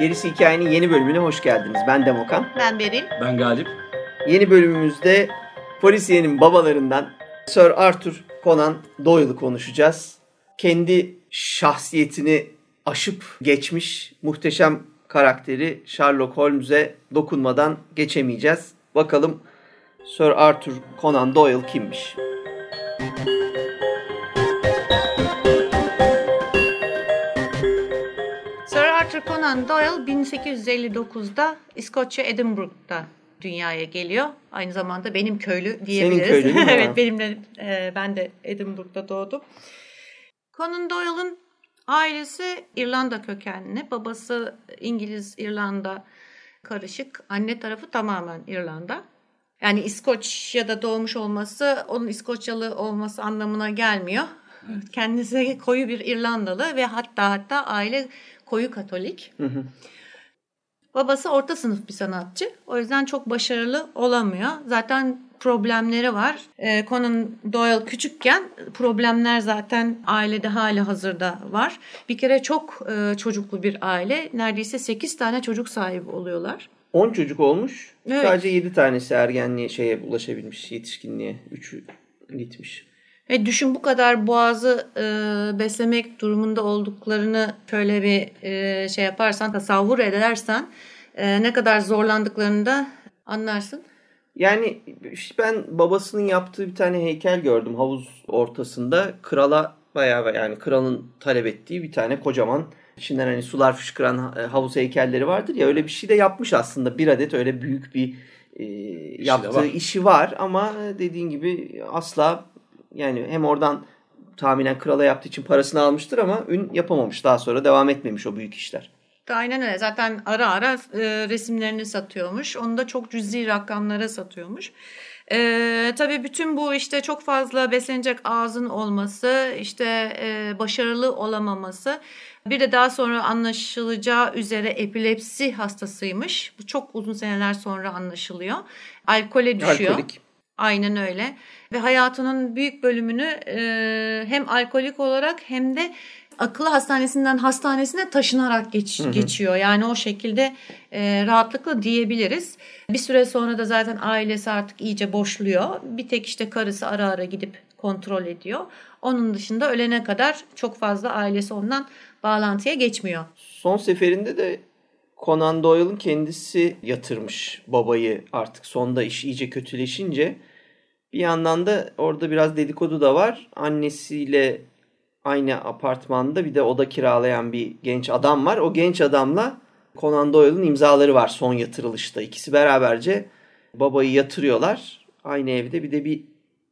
Gerisi Hikayenin yeni bölümüne hoş geldiniz. Ben Demokan. Ben Beril. Ben Galip. Yeni bölümümüzde polisiyenin babalarından Sir Arthur Conan Doyle'ı konuşacağız. Kendi şahsiyetini aşıp geçmiş muhteşem karakteri Sherlock Holmes'e dokunmadan geçemeyeceğiz. Bakalım Sir Arthur Conan Doyle kimmiş? Arthur Conan Doyle 1859'da İskoçya Edinburgh'da dünyaya geliyor. Aynı zamanda benim köylü diyebiliriz. Senin köylü değil mi? evet benimle e, ben de Edinburgh'da doğdum. Conan Doyle'ın ailesi İrlanda kökenli. Babası İngiliz İrlanda karışık. Anne tarafı tamamen İrlanda. Yani İskoçya'da doğmuş olması onun İskoçyalı olması anlamına gelmiyor. Kendisi koyu bir İrlandalı ve hatta hatta aile koyu Katolik. Hı hı. Babası orta sınıf bir sanatçı. O yüzden çok başarılı olamıyor. Zaten problemleri var. Ee, Conan Doyle küçükken problemler zaten ailede hali hazırda var. Bir kere çok e, çocuklu bir aile. Neredeyse 8 tane çocuk sahibi oluyorlar. 10 çocuk olmuş. Evet. Sadece 7 tanesi ergenliğe şeye ulaşabilmiş, yetişkinliğe. 3'ü gitmiş. Ve düşün bu kadar boğazı e, beslemek durumunda olduklarını şöyle bir e, şey yaparsan, tasavvur edersen e, ne kadar zorlandıklarını da anlarsın. Yani işte ben babasının yaptığı bir tane heykel gördüm havuz ortasında. Krala bayağı yani kralın talep ettiği bir tane kocaman içinden hani sular fışkıran e, havuz heykelleri vardır ya öyle bir şey de yapmış aslında. Bir adet öyle büyük bir e, yaptığı var. işi var ama dediğin gibi asla yani hem oradan tahminen krala yaptığı için parasını almıştır ama ün yapamamış. Daha sonra devam etmemiş o büyük işler. Aynen öyle. Zaten ara ara e, resimlerini satıyormuş. Onu da çok cüzi rakamlara satıyormuş. E, tabii bütün bu işte çok fazla beslenecek ağzın olması, işte e, başarılı olamaması. Bir de daha sonra anlaşılacağı üzere epilepsi hastasıymış. Bu çok uzun seneler sonra anlaşılıyor. Alkole düşüyor. Alkolik. Aynen öyle. Ve hayatının büyük bölümünü e, hem alkolik olarak hem de akıl hastanesinden hastanesine taşınarak geç, geçiyor. Yani o şekilde e, rahatlıkla diyebiliriz. Bir süre sonra da zaten ailesi artık iyice boşluyor. Bir tek işte karısı ara ara gidip kontrol ediyor. Onun dışında ölene kadar çok fazla ailesi ondan bağlantıya geçmiyor. Son seferinde de Conan Doyle'ın kendisi yatırmış babayı artık sonda iş iyice kötüleşince. Bir yandan da orada biraz dedikodu da var. Annesiyle aynı apartmanda bir de oda kiralayan bir genç adam var. O genç adamla Conan Doyle'ın imzaları var son yatırılışta. İkisi beraberce babayı yatırıyorlar. Aynı evde bir de bir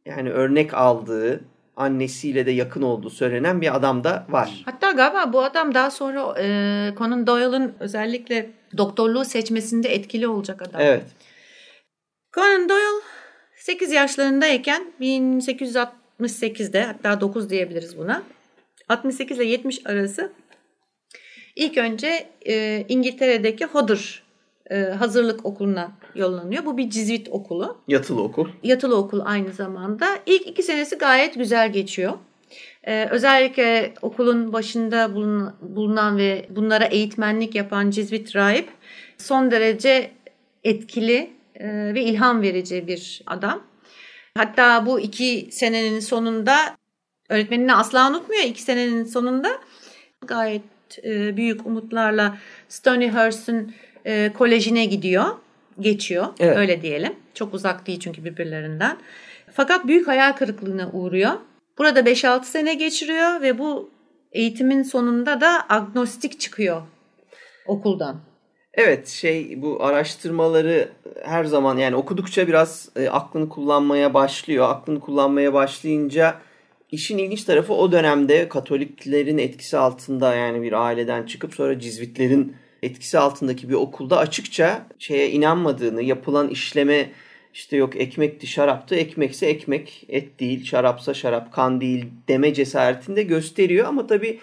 yani örnek aldığı annesiyle de yakın olduğu söylenen bir adam da var. Hatta galiba bu adam daha sonra e, Conan Doyle'ın özellikle doktorluğu seçmesinde etkili olacak adam. Evet. Conan Doyle 8 yaşlarındayken 1868'de hatta 9 diyebiliriz buna. 68 ile 70 arası ilk önce e, İngiltere'deki Hodder e, hazırlık okuluna yollanıyor. Bu bir cizvit okulu. Yatılı okul. Yatılı okul aynı zamanda. İlk iki senesi gayet güzel geçiyor. Ee, özellikle okulun başında bulun- bulunan ve bunlara eğitmenlik yapan Cizvit Rahip son derece etkili ve ilham verici bir adam. Hatta bu iki senenin sonunda öğretmenini asla unutmuyor. İki senenin sonunda gayet e, büyük umutlarla Stonyhurst'un e, kolejine gidiyor. Geçiyor. Evet. Öyle diyelim. Çok uzak değil çünkü birbirlerinden. Fakat büyük hayal kırıklığına uğruyor. Burada 5-6 sene geçiriyor ve bu eğitimin sonunda da agnostik çıkıyor okuldan. Evet şey bu araştırmaları her zaman yani okudukça biraz e, aklını kullanmaya başlıyor. Aklını kullanmaya başlayınca işin ilginç tarafı o dönemde Katoliklerin etkisi altında yani bir aileden çıkıp sonra Cizvitlerin etkisi altındaki bir okulda açıkça şeye inanmadığını, yapılan işleme işte yok ekmekti şaraptı ekmekse ekmek et değil şarapsa şarap kan değil deme cesaretini de gösteriyor ama tabii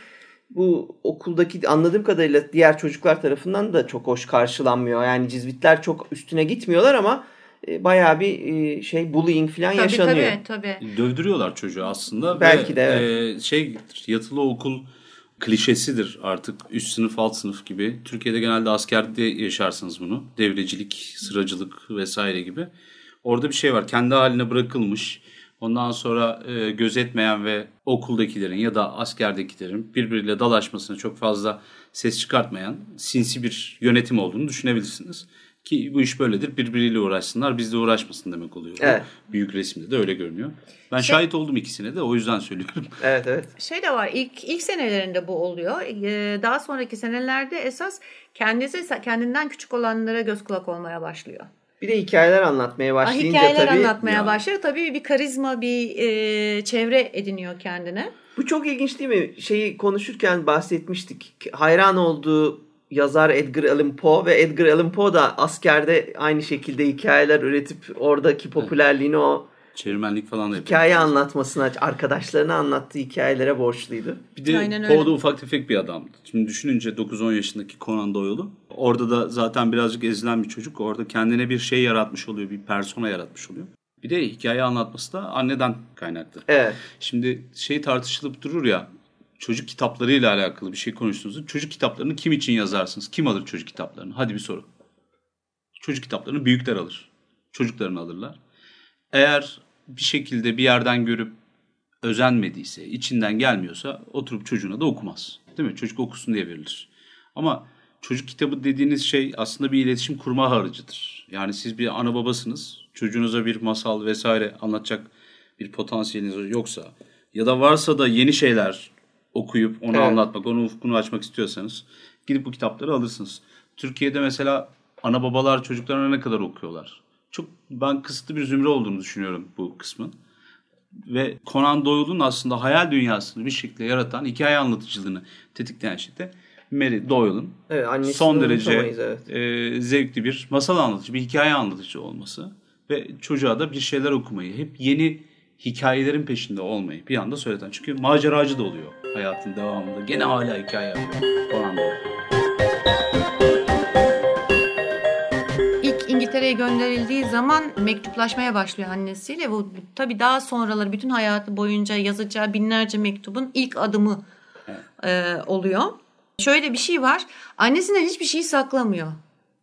bu okuldaki anladığım kadarıyla diğer çocuklar tarafından da çok hoş karşılanmıyor. Yani cizvitler çok üstüne gitmiyorlar ama e, bayağı bir e, şey bullying falan Tabii yaşanıyor. tabii tabii. Dövdürüyorlar çocuğu aslında. Belki Ve, de, e, şey yatılı okul klişesidir artık üst sınıf alt sınıf gibi. Türkiye'de genelde askerde yaşarsınız bunu. Devrecilik, sıracılık vesaire gibi. Orada bir şey var kendi haline bırakılmış. Ondan sonra e, gözetmeyen ve okuldakilerin ya da askerdekilerin birbiriyle dalaşmasına çok fazla ses çıkartmayan sinsi bir yönetim olduğunu düşünebilirsiniz. Ki bu iş böyledir. Birbiriyle uğraşsınlar, bizle uğraşmasın demek oluyor. Evet. Büyük resimde de öyle görünüyor. Ben Şey- şahit oldum ikisine de o yüzden söylüyorum. Evet evet. Şey de var ilk ilk senelerinde bu oluyor. Ee, Daha sonraki senelerde esas kendisi kendinden küçük olanlara göz kulak olmaya başlıyor. Bir de hikayeler anlatmaya başlayınca Hikayeler tabii anlatmaya ya. başlıyor. Tabii bir karizma, bir e, çevre ediniyor kendine. Bu çok ilginç değil mi? Şeyi konuşurken bahsetmiştik. Hayran olduğu yazar Edgar Allan Poe ve Edgar Allan Poe da askerde aynı şekilde hikayeler üretip oradaki popülerliğini o Çevirmenlik falan da yapıyor. hikaye anlatmasına, arkadaşlarına anlattığı hikayelere borçluydu. Bir de Aynen öyle. Poe da ufak tefek bir adam. Şimdi düşününce 9-10 yaşındaki Conan Doyle'u. Orada da zaten birazcık ezilen bir çocuk. Orada kendine bir şey yaratmış oluyor. Bir persona yaratmış oluyor. Bir de hikaye anlatması da anneden kaynaklı. Evet. Şimdi şey tartışılıp durur ya çocuk kitaplarıyla alakalı bir şey konuştuğunuzda çocuk kitaplarını kim için yazarsınız? Kim alır çocuk kitaplarını? Hadi bir soru. Çocuk kitaplarını büyükler alır. Çocuklarını alırlar. Eğer bir şekilde bir yerden görüp özenmediyse, içinden gelmiyorsa oturup çocuğuna da okumaz. Değil mi? Çocuk okusun diye verilir. Ama çocuk kitabı dediğiniz şey aslında bir iletişim kurma harcıdır. Yani siz bir ana babasınız. Çocuğunuza bir masal vesaire anlatacak bir potansiyeliniz yoksa ya da varsa da yeni şeyler okuyup onu Evet. anlatmak, onu ufkunu açmak istiyorsanız gidip bu kitapları alırsınız. Türkiye'de mesela ana babalar çocuklarına ne kadar okuyorlar? Çok ben kısıtlı bir zümre olduğunu düşünüyorum bu kısmın. Ve Conan Doyle'un aslında hayal dünyasını bir şekilde yaratan hikaye anlatıcılığını tetikleyen şey de Mary Doyle'un Evet, son derece evet. e, zevkli bir masal anlatıcı, bir hikaye anlatıcı olması ve çocuğa da bir şeyler okumayı, hep yeni hikayelerin peşinde olmayı bir anda söyleten. Çünkü maceracı da oluyor hayatın devamında. Gene hala hikaye yapıyor Conan Doyle. İngiltere'ye gönderildiği zaman mektuplaşmaya başlıyor annesiyle. Bu tabii daha sonraları bütün hayatı boyunca yazacağı binlerce mektubun ilk adımı e, oluyor. Şöyle bir şey var. Annesinden hiçbir şeyi saklamıyor.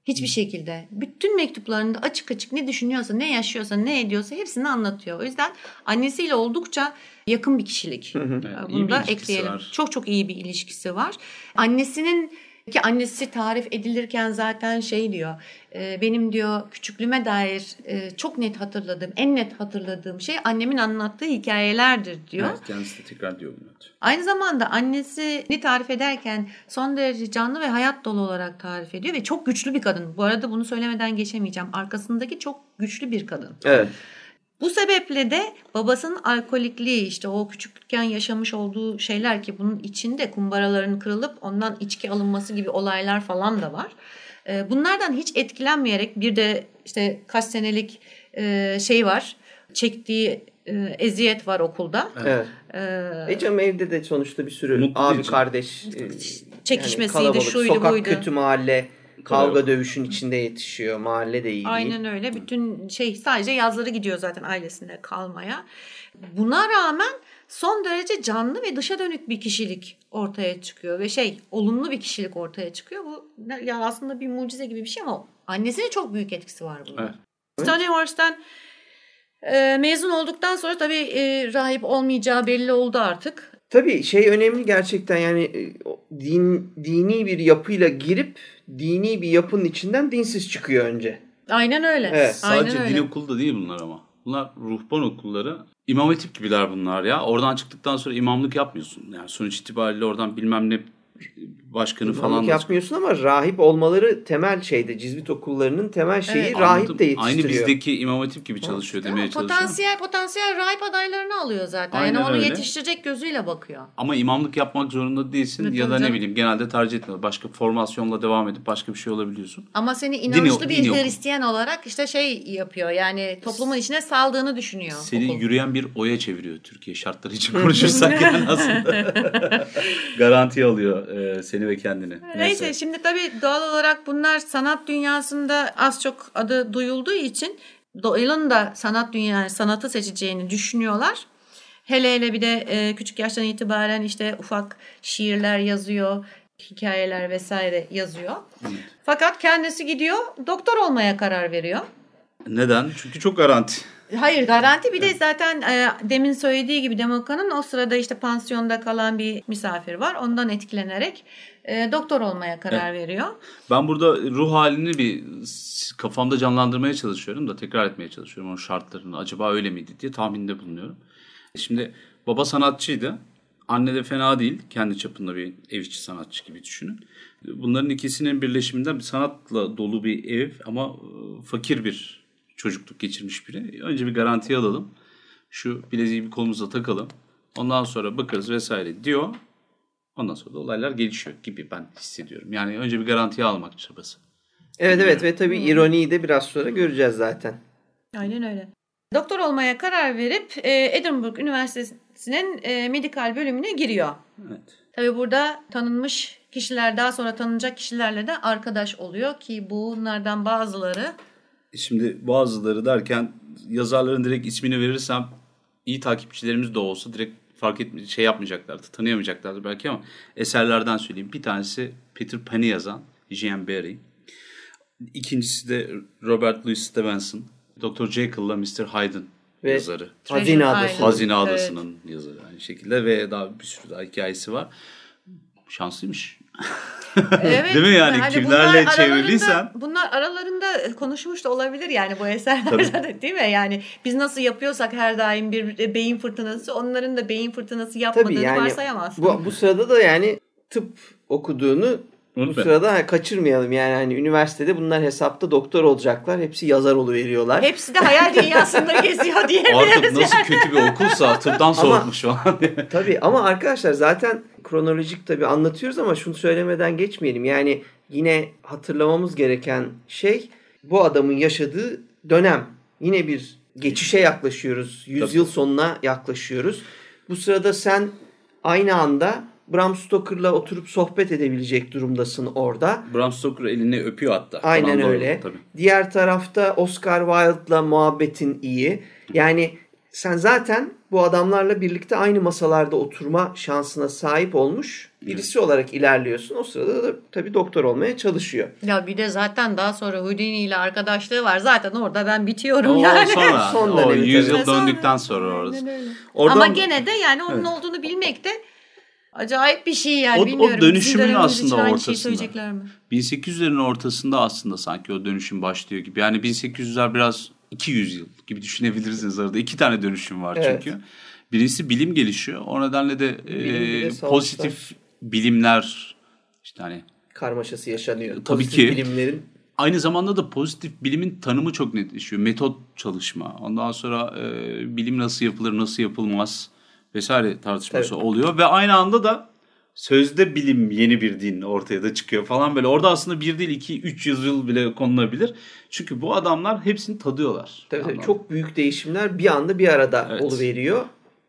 Hiçbir şekilde. Bütün mektuplarında açık açık ne düşünüyorsa, ne yaşıyorsa, ne ediyorsa hepsini anlatıyor. O yüzden annesiyle oldukça yakın bir kişilik. Evet, iyi Bunu bir da ekleyelim. var. Çok çok iyi bir ilişkisi var. Annesinin ki annesi tarif edilirken zaten şey diyor. e, benim diyor küçüklüğüme dair e, çok net hatırladığım, en net hatırladığım şey annemin anlattığı hikayelerdir diyor. Evet, kendisi de tekrar diyor bunu. Aynı zamanda annesini tarif ederken son derece canlı ve hayat dolu olarak tarif ediyor ve çok güçlü bir kadın. Bu arada bunu söylemeden geçemeyeceğim. Arkasındaki çok güçlü bir kadın. Evet. Bu sebeple de babasının alkolikliği işte o küçükken yaşamış olduğu şeyler ki bunun içinde kumbaraların kırılıp ondan içki alınması gibi olaylar falan da var. Ee, Bunlardan hiç etkilenmeyerek bir de işte kaç senelik e, şey var çektiği e, eziyet var okulda. Evet. Ee, E evde de sonuçta bir sürü Mutlu abi değil kardeş Çekişmesiydi, kalabalık, şuydu, sokak buydu. kötü mahalle kavga dövüşün içinde yetişiyor. Mahalle de iyi değil. Aynen öyle. Bütün şey sadece yazları gidiyor zaten ailesine kalmaya. Buna rağmen son derece canlı ve dışa dönük bir kişilik ortaya çıkıyor ve şey olumlu bir kişilik ortaya çıkıyor. Bu ya aslında bir mucize gibi bir şey ama annesinin çok büyük etkisi var bunda. Evet. Horse'dan e, mezun olduktan sonra tabii e, rahip olmayacağı belli oldu artık. Tabii şey önemli gerçekten yani e, din dini bir yapıyla girip dini bir yapının içinden dinsiz çıkıyor önce. Aynen öyle. Evet, Aynen Sadece öyle. dil okulu da değil bunlar ama. Bunlar ruhban okulları. İmam hatip gibiler bunlar ya. Oradan çıktıktan sonra imamlık yapmıyorsun. Yani sonuç itibariyle oradan bilmem ne başkanı İmamlık falan yapmıyorsun ama rahip olmaları temel şeyde. Cizvit okullarının temel şeyi Evet. rahip Anladım. de yetiştiriyor. Aynı bizdeki imam hatip gibi çalışıyor demeye Ama çalışıyorum. potansiyel potansiyel rahip adaylarını alıyor zaten. Aynen yani onu öyle. yetiştirecek gözüyle bakıyor. Ama imamlık yapmak zorunda değilsin Evet, ya da ne bileyim genelde tercih etmiyorlar. Başka formasyonla devam edip başka bir şey olabiliyorsun. Ama seni Dini- inançlı bir dini okul. Hristiyan olarak işte şey yapıyor. Yani toplumun içine saldığını düşünüyor. Seni okul. yürüyen bir oya çeviriyor Türkiye şartları için konuşursak yani aslında. Garanti alıyor e, seni ve kendini. Neyse şimdi tabii doğal olarak bunlar sanat dünyasında az çok adı duyulduğu için Doyle'ın da sanat dünyası sanatı seçeceğini düşünüyorlar. Hele hele bir de e, küçük yaştan itibaren işte ufak şiirler yazıyor, hikayeler vesaire yazıyor. Fakat kendisi gidiyor doktor olmaya karar veriyor. Neden? Çünkü çok garanti. Hayır garanti bir de zaten e, demin söylediği gibi Demoka'nın o sırada işte pansiyonda kalan bir misafir var. Ondan etkilenerek e, doktor olmaya karar veriyor. Ben burada ruh halini bir kafamda canlandırmaya çalışıyorum da tekrar etmeye çalışıyorum o şartlarını. Acaba öyle miydi diye tahminde bulunuyorum. Şimdi baba sanatçıydı. Anne de fena değil. Kendi çapında bir ev içi sanatçı gibi düşünün. Bunların ikisinin birleşiminden bir sanatla dolu bir ev ama e, fakir bir çocukluk geçirmiş biri. Önce bir garantiye alalım. Şu bileziği bir kolumuza takalım. Ondan sonra bakarız vesaire diyor. Ondan sonra da olaylar gelişiyor gibi ben hissediyorum. Yani önce bir garantiye almak çabası. Evet evet ve tabii ironiyi de biraz sonra göreceğiz zaten. Aynen öyle. Doktor olmaya karar verip e, Edinburgh Üniversitesi'nin e, medikal bölümüne giriyor. Evet. Tabii burada tanınmış kişiler daha sonra tanınacak kişilerle de arkadaş oluyor ki bunlardan bazıları Şimdi bazıları derken yazarların direkt ismini verirsem iyi takipçilerimiz de olsa direkt fark etme şey yapmayacaklardı, tanıyamayacaklardı belki ama eserlerden söyleyeyim. Bir tanesi Peter Pan'i yazan Jean Barry. İkincisi de Robert Louis Stevenson. Dr. Jekyll'la Mr. Hyde'ın Ve yazarı. Hazine Treasure Adası. Hazine Adası'nın yazarı aynı şekilde ve daha bir sürü daha hikayesi var. Şanslıymış. Evet. Değil mi yani? Hani Kimlerle bunlar aralarında- çevriliysen? Bunlar aralarında konuşmuş da olabilir yani bu eserler Tabii. zaten değil mi? Yani biz nasıl yapıyorsak her daim bir beyin fırtınası onların da beyin fırtınası yapmadığını Tabii yani varsayamazsın. bu, bu sırada da yani tıp okuduğunu bu Unutma. sırada ha, kaçırmayalım. Yani hani üniversitede bunlar hesapta doktor olacaklar. Hepsi yazar veriyorlar. Hepsi de hayal dünyasında geziyor diyebiliriz. Artık nasıl kötü bir okulsa tıptan soğutmuş şu an. Tabii ama arkadaşlar zaten kronolojik tabii anlatıyoruz ama şunu söylemeden geçmeyelim. Yani yine hatırlamamız gereken şey bu adamın yaşadığı dönem. Yine bir geçişe yaklaşıyoruz. Yüzyıl sonuna yaklaşıyoruz. Bu sırada sen aynı anda Bram Stoker'la oturup sohbet edebilecek durumdasın orada. Bram Stoker elini öpüyor hatta. Aynen Falan doğru, öyle. Tabii. Diğer tarafta Oscar Wilde'la muhabbetin iyi. Yani sen zaten bu adamlarla birlikte aynı masalarda oturma şansına sahip olmuş birisi olarak ilerliyorsun. O sırada da tabii doktor olmaya çalışıyor. Ya bir de zaten daha sonra Houdini ile arkadaşlığı var. Zaten orada ben bitiyorum O yani. sonra, Son o dönemi 100 tabii. yıl döndükten sonra orası. Oradan, Ama gene de yani onun Evet. olduğunu bilmek de acayip bir şey yani O- o bilmiyorum. Bizim dönüşümün aslında ortasında. söyleyecekler mi? 1800'lerin ortasında aslında sanki o dönüşüm başlıyor gibi. Yani 1800'ler biraz 200 yıl gibi düşünebilirsiniz arada. iki tane dönüşüm var Evet. çünkü. Birincisi bilim gelişiyor. O nedenle de e, Bilim pozitif bilimler işte hani Karmaşası yaşanıyor. Tabii Pozitif ki. bilimlerin Aynı zamanda da pozitif bilimin tanımı çok netleşiyor. Metot çalışma. Ondan sonra e, bilim nasıl yapılır, nasıl yapılmaz vesaire tartışması Tabii. oluyor. Ve aynı anda da sözde bilim yeni bir din ortaya da çıkıyor falan böyle. Orada aslında bir değil, iki, üç yüzyıl bile konulabilir. Çünkü bu adamlar hepsini tadıyorlar. tabii, tabii çok büyük değişimler bir anda bir arada Evet. oluveriyor.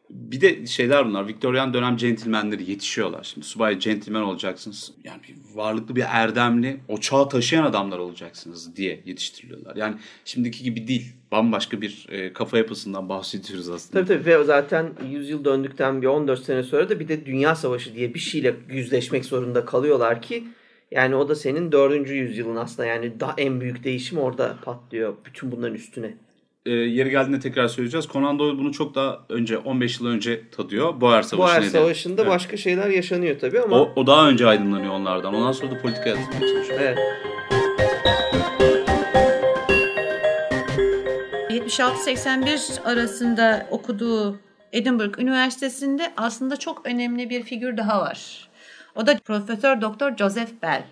Bir de şeyler bunlar. Viktoryan dönem centilmenleri yetişiyorlar. Şimdi subay centilmen olacaksınız. Yani bir varlıklı bir erdemli, o çağı taşıyan adamlar olacaksınız diye yetiştiriliyorlar. Yani şimdiki gibi değil. Bambaşka bir e, kafa yapısından bahsediyoruz aslında. Tabii tabii ve zaten 100 yıl döndükten bir 14 sene sonra da bir de Dünya Savaşı diye bir şeyle yüzleşmek zorunda kalıyorlar ki yani o da senin 4. yüzyılın aslında yani daha en büyük değişim orada patlıyor bütün bunların üstüne. E, yeri geldiğinde tekrar söyleyeceğiz. Conan Doyle bunu çok daha önce, 15 yıl önce tadıyor. Boğer Savaşı Boğer nedeniyle. Savaşı'nda Evet. başka şeyler yaşanıyor tabii ama O, o daha önce aydınlanıyor onlardan. Ondan sonra da politikaya atılmaya çalışıyor. evet. 76-81 arasında okuduğu Edinburgh Üniversitesi'nde aslında çok önemli bir figür daha var. O da Profesör Doktor Joseph Bell.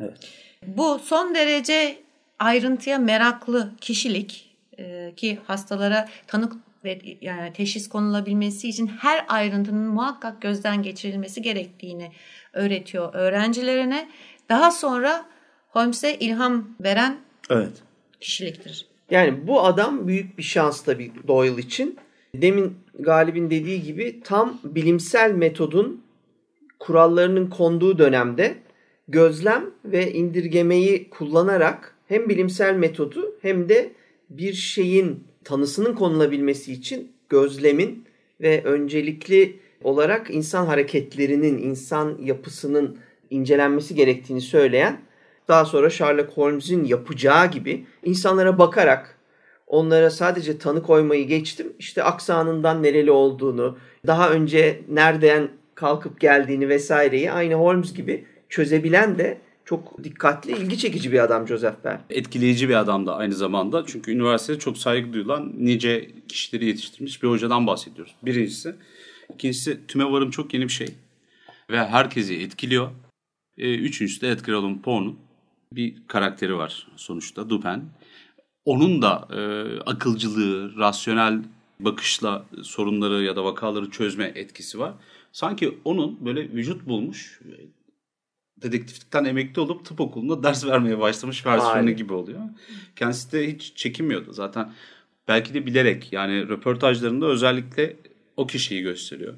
Evet. Bu son derece ayrıntıya meraklı kişilik e, ki hastalara tanık ve yani teşhis konulabilmesi için her ayrıntının muhakkak gözden geçirilmesi gerektiğini öğretiyor öğrencilerine. Daha sonra Holmes'e ilham veren Evet. kişiliktir. Yani bu adam büyük bir şans tabii Doyle için. Demin Galip'in dediği gibi tam bilimsel metodun kurallarının konduğu dönemde gözlem ve indirgemeyi kullanarak hem bilimsel metodu hem de bir şeyin tanısının konulabilmesi için gözlemin ve öncelikli olarak insan hareketlerinin, insan yapısının incelenmesi gerektiğini söyleyen daha sonra Sherlock Holmes'in yapacağı gibi insanlara bakarak onlara sadece tanı koymayı geçtim. İşte aksanından nereli olduğunu, daha önce nereden kalkıp geldiğini vesaireyi aynı Holmes gibi çözebilen de çok dikkatli, ilgi çekici bir adam Joseph Bell. Etkileyici bir adam da aynı zamanda. Çünkü üniversitede çok saygı duyulan nice kişileri yetiştirmiş bir hocadan bahsediyoruz. Birincisi. İkincisi tümevarım çok yeni bir şey. Ve herkesi etkiliyor. Ee, üçüncüsü de Edgar Allan Poe'nun bir karakteri var sonuçta Dupin. Onun da e, akılcılığı, rasyonel bakışla sorunları ya da vakaları çözme etkisi var. Sanki onun böyle vücut bulmuş, dedektiflikten emekli olup tıp okulunda ders vermeye başlamış versiyonu gibi oluyor. Kendisi de hiç çekinmiyordu. Zaten belki de bilerek yani röportajlarında özellikle o kişiyi gösteriyor.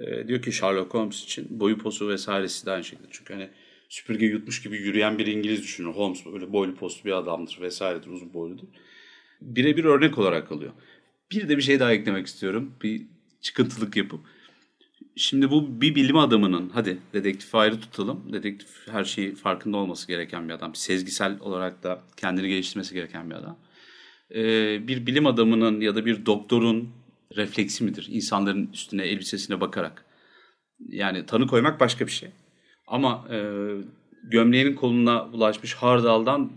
Ee, diyor ki Sherlock Holmes için boyu posu vesairesi de aynı şekilde. Çünkü hani süpürge yutmuş gibi yürüyen bir İngiliz düşünün. Holmes böyle boylu postlu bir adamdır vesairedir, uzun boyludur. Birebir örnek olarak alıyor. Bir de bir şey daha eklemek istiyorum. Bir çıkıntılık yapıp. Şimdi bu bir bilim adamının, hadi dedektif ayrı tutalım. Dedektif her şeyi farkında olması gereken bir adam. Sezgisel olarak da kendini geliştirmesi gereken bir adam. Ee, bir bilim adamının ya da bir doktorun refleksi midir? İnsanların üstüne, elbisesine bakarak. Yani tanı koymak başka bir şey. Ama e, gömleğinin koluna bulaşmış hardaldan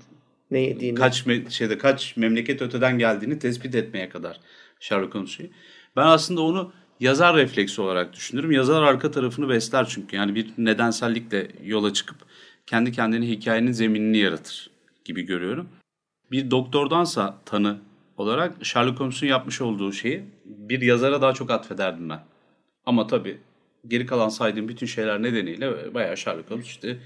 Ne yediğini. kaç me- şeyde kaç memleket öteden geldiğini tespit etmeye kadar Sherlock Holmes şeyi. Ben aslında onu yazar refleksi olarak düşünürüm. Yazar arka tarafını besler çünkü. Yani bir nedensellikle yola çıkıp kendi kendine hikayenin zeminini yaratır gibi görüyorum. Bir doktordansa tanı olarak Sherlock Holmes'un yapmış olduğu şeyi bir yazara daha çok atfederdim ben. Ama tabii geri kalan saydığım bütün şeyler nedeniyle bayağı Sherlock Holmes işte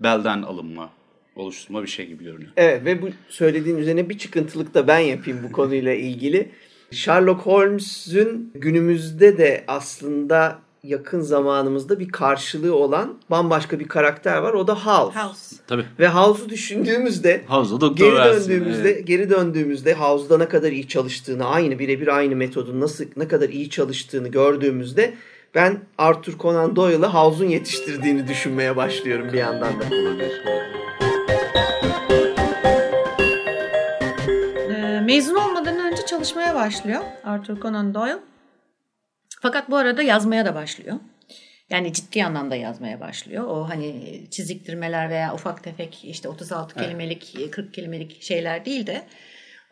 belden alınma, oluşturma bir şey gibi görünüyor. Evet ve bu söylediğin üzerine bir çıkıntılık da ben yapayım bu konuyla ilgili. Sherlock Holmes'ün günümüzde de aslında yakın zamanımızda bir karşılığı olan bambaşka bir karakter var. O da House. House. Tabii. Ve House'u düşündüğümüzde doktor geri versin. döndüğümüzde Evet. geri döndüğümüzde House'da ne kadar iyi çalıştığını, aynı birebir aynı metodun nasıl ne kadar iyi çalıştığını gördüğümüzde ben Arthur Conan Doyle'ı House'un yetiştirdiğini düşünmeye başlıyorum bir yandan da. Ee, mezun olmadan önce çalışmaya başlıyor Arthur Conan Doyle. Fakat bu arada yazmaya da başlıyor. Yani ciddi anlamda yazmaya başlıyor. O hani çiziktirmeler veya ufak tefek işte 36 kelimelik, 40 kelimelik şeyler değil de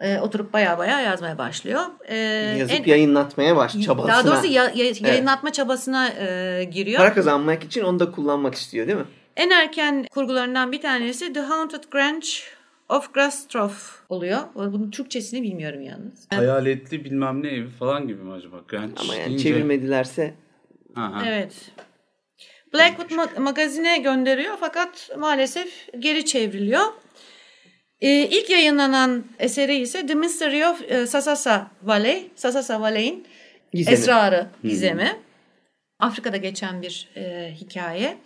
e, oturup baya baya yazmaya başlıyor. Ee, Yazıp en- yayınlatmaya baş çabasına. Daha doğrusu ya- ya- yayınlatma çabasına e, giriyor. Para kazanmak için onu da kullanmak istiyor değil mi? En erken kurgularından bir tanesi The Haunted Grange of Grastroff oluyor. Bunun Türkçesini bilmiyorum yalnız. Hayaletli bilmem ne evi falan gibi mi acaba? Grange Ama yani deyince- çevirmedilerse Ha, ha. Evet. Blackwood ma- magazine gönderiyor fakat maalesef geri çevriliyor. Ee, ilk yayınlanan eseri ise The Mystery of e, Sasasa Valley, Sasasa Valley'in. Esrarı, Gizemi. Afrika'da geçen bir e, hikaye.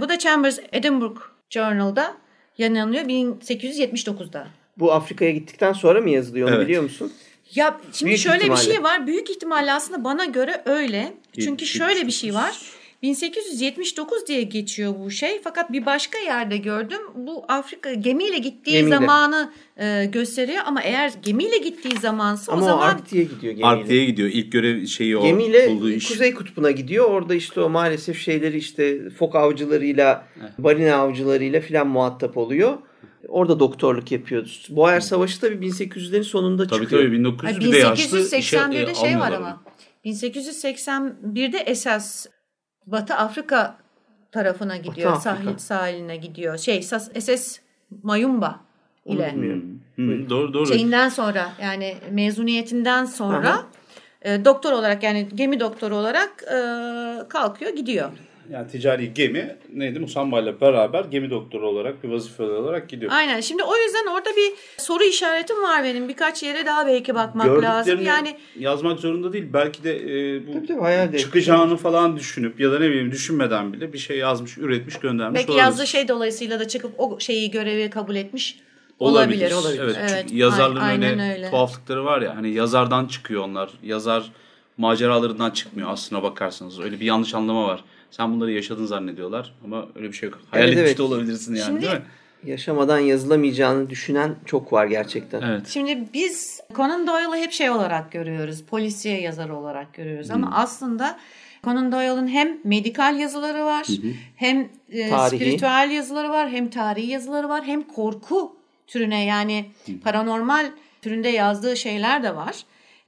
Bu da Chambers Edinburgh Journal'da yayınlanıyor 1879'da. bu Afrika'ya gittikten sonra mı yazılıyor onu Evet. biliyor musun? Ya şimdi Büyük şöyle ihtimalle. bir şey var. Büyük ihtimalle aslında bana göre öyle. Çünkü 79. şöyle bir şey var. 1879 diye geçiyor bu şey. Fakat bir başka yerde gördüm. Bu Afrika gemiyle gittiği Gemiyle. zamanı e, gösteriyor. Ama eğer gemiyle gittiği zamansa Ama o zaman Arktik'e gidiyor gemiyle. Arktik'e gidiyor. İlk görev şeyi o. Gemiyle bulduğu iş. Kuzey Kutbu'na gidiyor. Orada işte o maalesef şeyleri işte fok avcılarıyla, balina avcılarıyla filan muhatap oluyor. Orada doktorluk yapıyordu. Boğer Savaşı tabii 1800'lerin sonunda Tabii çıkıyor. tabii 1900 Ay, bir de yaşlı. 1881'de işe, şey var ama. 1881'de esas Batı Afrika tarafına gidiyor. Batı Afrika. Sahil, sahiline gidiyor. Şey SS Mayumba ile. Bilmiyorum. Hı, doğru doğru. Şeyinden sonra yani mezuniyetinden sonra Aha. e, doktor olarak yani gemi doktoru olarak e, kalkıyor gidiyor. Yani ticari gemi neydi Musamba ile beraber gemi doktoru olarak bir vazifeli olarak gidiyor. Aynen. Şimdi o yüzden orada bir soru işaretim var benim. Birkaç yere daha belki bakmak lazım. Yani yazmak zorunda değil. Belki de e, bu Tabii tabii, hayal çıkacağını falan düşünüp ya da ne bileyim düşünmeden bile bir şey yazmış, üretmiş, göndermiş belki olabilir. yazdığı şey dolayısıyla da çıkıp o şeyi görevi kabul etmiş olabilir. Evet, Evet, çünkü yazarların aynen öyle, öyle. tuhaflıkları var ya hani yazardan çıkıyor onlar. Yazar maceralarından çıkmıyor aslına bakarsanız. Öyle bir yanlış anlama var. Sen bunları yaşadın zannediyorlar ama öyle bir şey yok. Hayal Evet, etmiş evet. de olabilirsin yani Şimdi- değil mi? Yaşamadan yazılamayacağını düşünen çok var gerçekten. Evet. Şimdi biz Conan Doyle'ı hep şey olarak görüyoruz. Polisiye yazar olarak görüyoruz. Ama aslında Conan Doyle'ın hem medikal yazıları var, hem e, Tarihi. spiritüel yazıları var, hem tarihi yazıları var, hem korku türüne yani paranormal türünde yazdığı şeyler de var.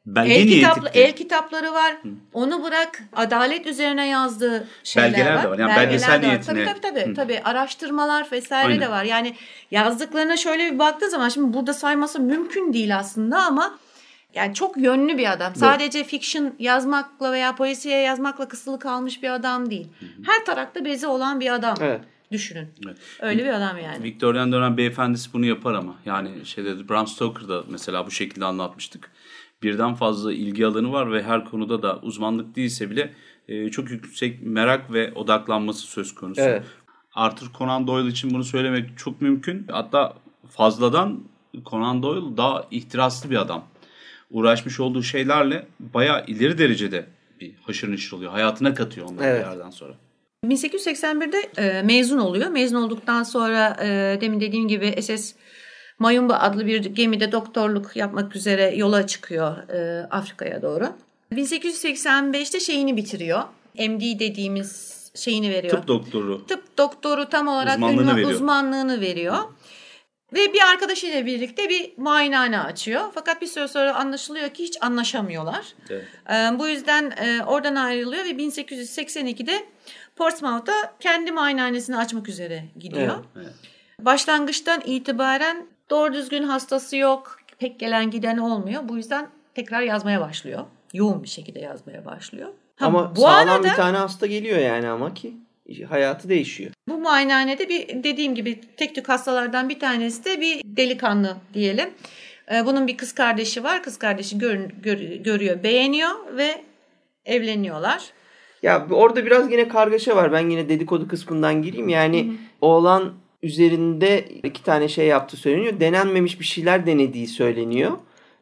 Belge El, de- el kitapları var. Onu bırak adalet üzerine yazdığı şeyler Belgeler var. de var. Yani Belgeler belgesel de var. niyetine. Tabii tabii tabii. tabii. Araştırmalar vesaire Aynen. de var. Yani yazdıklarına şöyle bir baktığın zaman şimdi burada sayması mümkün değil aslında ama yani çok yönlü bir adam. Sadece fiction yazmakla veya polisiye yazmakla kısılı kalmış bir adam değil. Her tarakta bezi olan bir adam. Evet. Düşünün. Evet. Öyle bir adam yani. Victorian dönem beyefendisi bunu yapar ama. Yani şeyde Bram Stoker'da mesela bu şekilde anlatmıştık. Birden fazla ilgi alanı var ve her konuda da uzmanlık değilse bile e, çok yüksek merak ve odaklanması söz konusu. Evet. Arthur Conan Doyle için bunu söylemek çok mümkün. Hatta fazladan Conan Doyle daha ihtiraslı bir adam. Uğraşmış olduğu şeylerle bayağı ileri derecede bir haşır neşir oluyor. Hayatına katıyor onları Evet. bir yerden sonra. 1881'de e, mezun oluyor. Mezun olduktan sonra e, demin dediğim gibi SS Mayumba adlı bir gemide doktorluk yapmak üzere yola çıkıyor e, Afrika'ya doğru. 1885'te şeyini bitiriyor. MD dediğimiz şeyini veriyor. Tıp doktoru. Tıp doktoru tam olarak Uzmanlığını veriyor. uzmanlığını veriyor. Ve bir arkadaşıyla birlikte bir muayenehane açıyor. Fakat bir süre sonra anlaşılıyor ki hiç anlaşamıyorlar. Evet. Ee, bu yüzden e, oradan ayrılıyor ve 1882'de Portsmouth'ta kendi muayenehanesini açmak üzere gidiyor. Evet. Başlangıçtan itibaren doğru düzgün hastası yok. Pek gelen giden olmuyor. Bu yüzden tekrar yazmaya başlıyor. Yoğun bir şekilde yazmaya başlıyor. Ha, Ama bu sağlam arada bir tane hasta geliyor yani ama ki hayatı değişiyor. bu muayenehanede bir dediğim gibi tek tük hastalardan bir tanesi de bir delikanlı diyelim. Ee, Bunun bir kız kardeşi var. Kız kardeşi gör- gör- görüyor, beğeniyor ve evleniyorlar. Ya orada biraz yine kargaşa var. Ben yine dedikodu kısmından gireyim. Yani oğlan üzerinde iki tane şey yaptı söyleniyor. Denenmemiş bir şeyler denediği söyleniyor.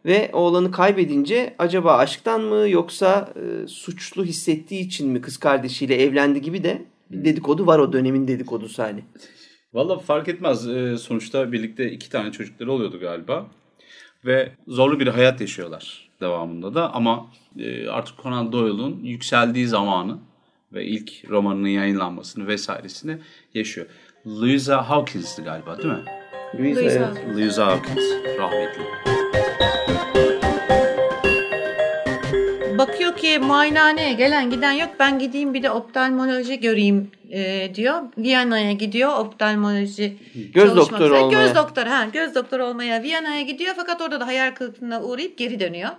Ve oğlanı kaybedince acaba aşktan mı yoksa e, suçlu hissettiği için mi kız kardeşiyle evlendi gibi de bir dedikodu var o dönemin dedikodusu hani. Valla fark etmez. Ee, sonuçta birlikte iki tane çocukları oluyordu galiba. Ve zorlu bir hayat yaşıyorlar devamında da. Ama e, artık Conan Doyle'un yükseldiği zamanı ve ilk romanının yayınlanmasını vesairesini yaşıyor. Louisa Hawkins'ti galiba değil mi? Louisa, Louisa. evet. Louisa Hawkins rahmetli. Bakıyor ki muayenehaneye gelen giden yok. Ben gideyim bir de oftalmoloji göreyim e, diyor. Viyana'ya gidiyor oftalmoloji Göz doktoru üzere. olmaya. Göz doktoru ha göz doktoru olmaya Viyana'ya gidiyor fakat orada da hayal kırıklığına uğrayıp geri dönüyor.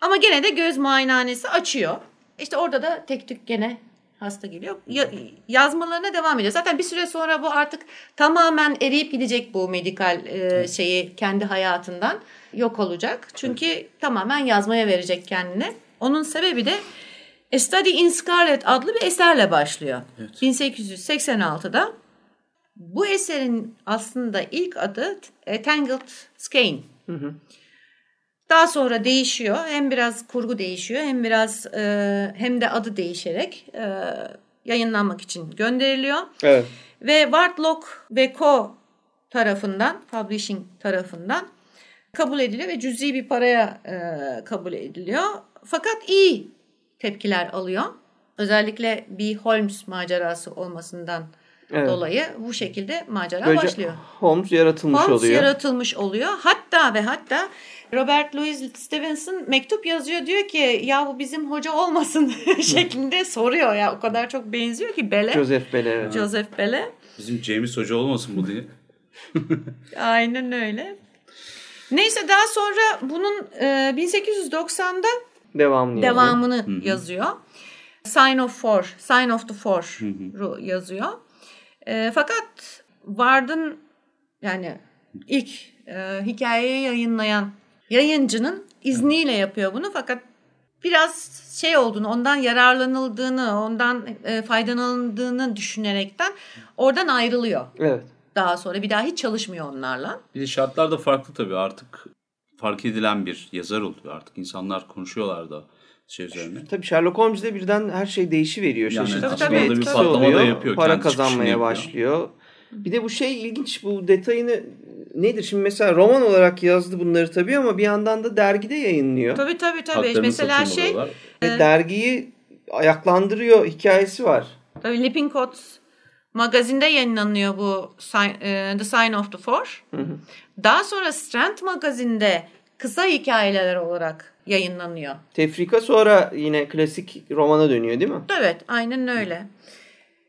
Ama gene de göz muayenehanesi açıyor. İşte orada da tek tük gene hasta geliyor. Ya- yazmalarına devam ediyor. Zaten bir süre sonra bu artık tamamen eriyip gidecek bu medikal e, şeyi kendi hayatından yok olacak. Çünkü tamamen yazmaya verecek kendini. Onun sebebi de A Study in Scarlet adlı bir eserle başlıyor. 1886'da. Bu eserin aslında ilk adı e, Tangled Skein. Daha sonra değişiyor. Hem biraz kurgu değişiyor hem biraz e, hem de adı değişerek e, yayınlanmak için gönderiliyor. Evet. Ve Wartlock ve Co tarafından, publishing tarafından kabul ediliyor ve cüzi bir paraya e, kabul ediliyor. Fakat iyi tepkiler alıyor. Özellikle bir Holmes macerası olmasından Evet. dolayı bu şekilde macera Böylece başlıyor. Holmes yaratılmış Holmes oluyor. yaratılmış oluyor. Hatta ve hatta Robert Louis Stevenson mektup yazıyor diyor ki ya bu bizim hoca olmasın şeklinde soruyor ya o kadar çok benziyor ki Bell'e. Joseph Bell evet. Joseph Bell'e. Bizim James Hoca olmasın bu diye. Aynen öyle. Neyse daha sonra bunun e, 1890'da Devamlı yazıyor. devamını yazıyor. Sign of Four, Sign of the Four'u yazıyor. E, fakat Ward'ın yani ilk e, hikayeyi yayınlayan yayıncının izniyle yapıyor bunu fakat biraz şey olduğunu, ondan yararlanıldığını, ondan e, faydalanıldığını düşünerekten oradan ayrılıyor. Evet. Daha sonra bir daha hiç çalışmıyor onlarla. Bir de şartlar da farklı tabii artık fark edilen bir yazar oluyor artık. insanlar konuşuyorlar da şey üzerine. Tabii Sherlock Holmes'de birden her şey değişiveriyor. Yani Şaşırtıcı tabii, bir tabii, tabii. Patlama da yapıyor, Para kazanmaya başlıyor. Bir de bu şey ilginç bu detayını nedir? Şimdi mesela roman olarak yazdı bunları tabii ama bir yandan da dergide yayınlıyor. Tabii tabii tabii. Haklarını Mesela şey. Ve dergiyi ayaklandırıyor hikayesi var. tabii Lipping Coats magazinde yayınlanıyor bu e, The Sign of the Four. Daha sonra Strand magazinde kısa hikayeler olarak yayınlanıyor. Tefrika sonra yine klasik romana dönüyor değil mi? Evet aynen öyle.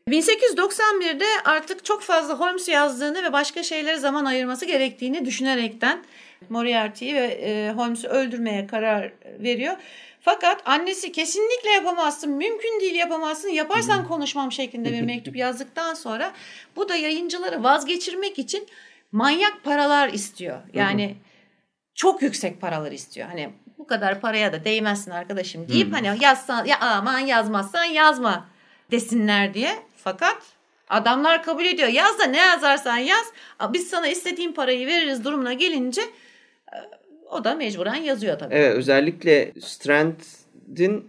1891'de artık çok fazla Holmes yazdığını ve başka şeylere zaman ayırması gerektiğini düşünerekten Moriarty'yi ve e, Holmes'u öldürmeye karar veriyor. Fakat annesi kesinlikle yapamazsın, mümkün değil yapamazsın, yaparsan konuşmam şeklinde bir mektup yazdıktan sonra bu da yayıncıları vazgeçirmek için manyak paralar istiyor. Yani çok yüksek paralar istiyor. Hani bu kadar paraya da değmezsin arkadaşım deyip hani yazsan ya aman yazmazsan yazma desinler diye. Fakat adamlar kabul ediyor. Yaz da ne yazarsan yaz. Biz sana istediğin parayı veririz durumuna gelince e, o da mecburen yazıyor tabii. Evet özellikle Strand'in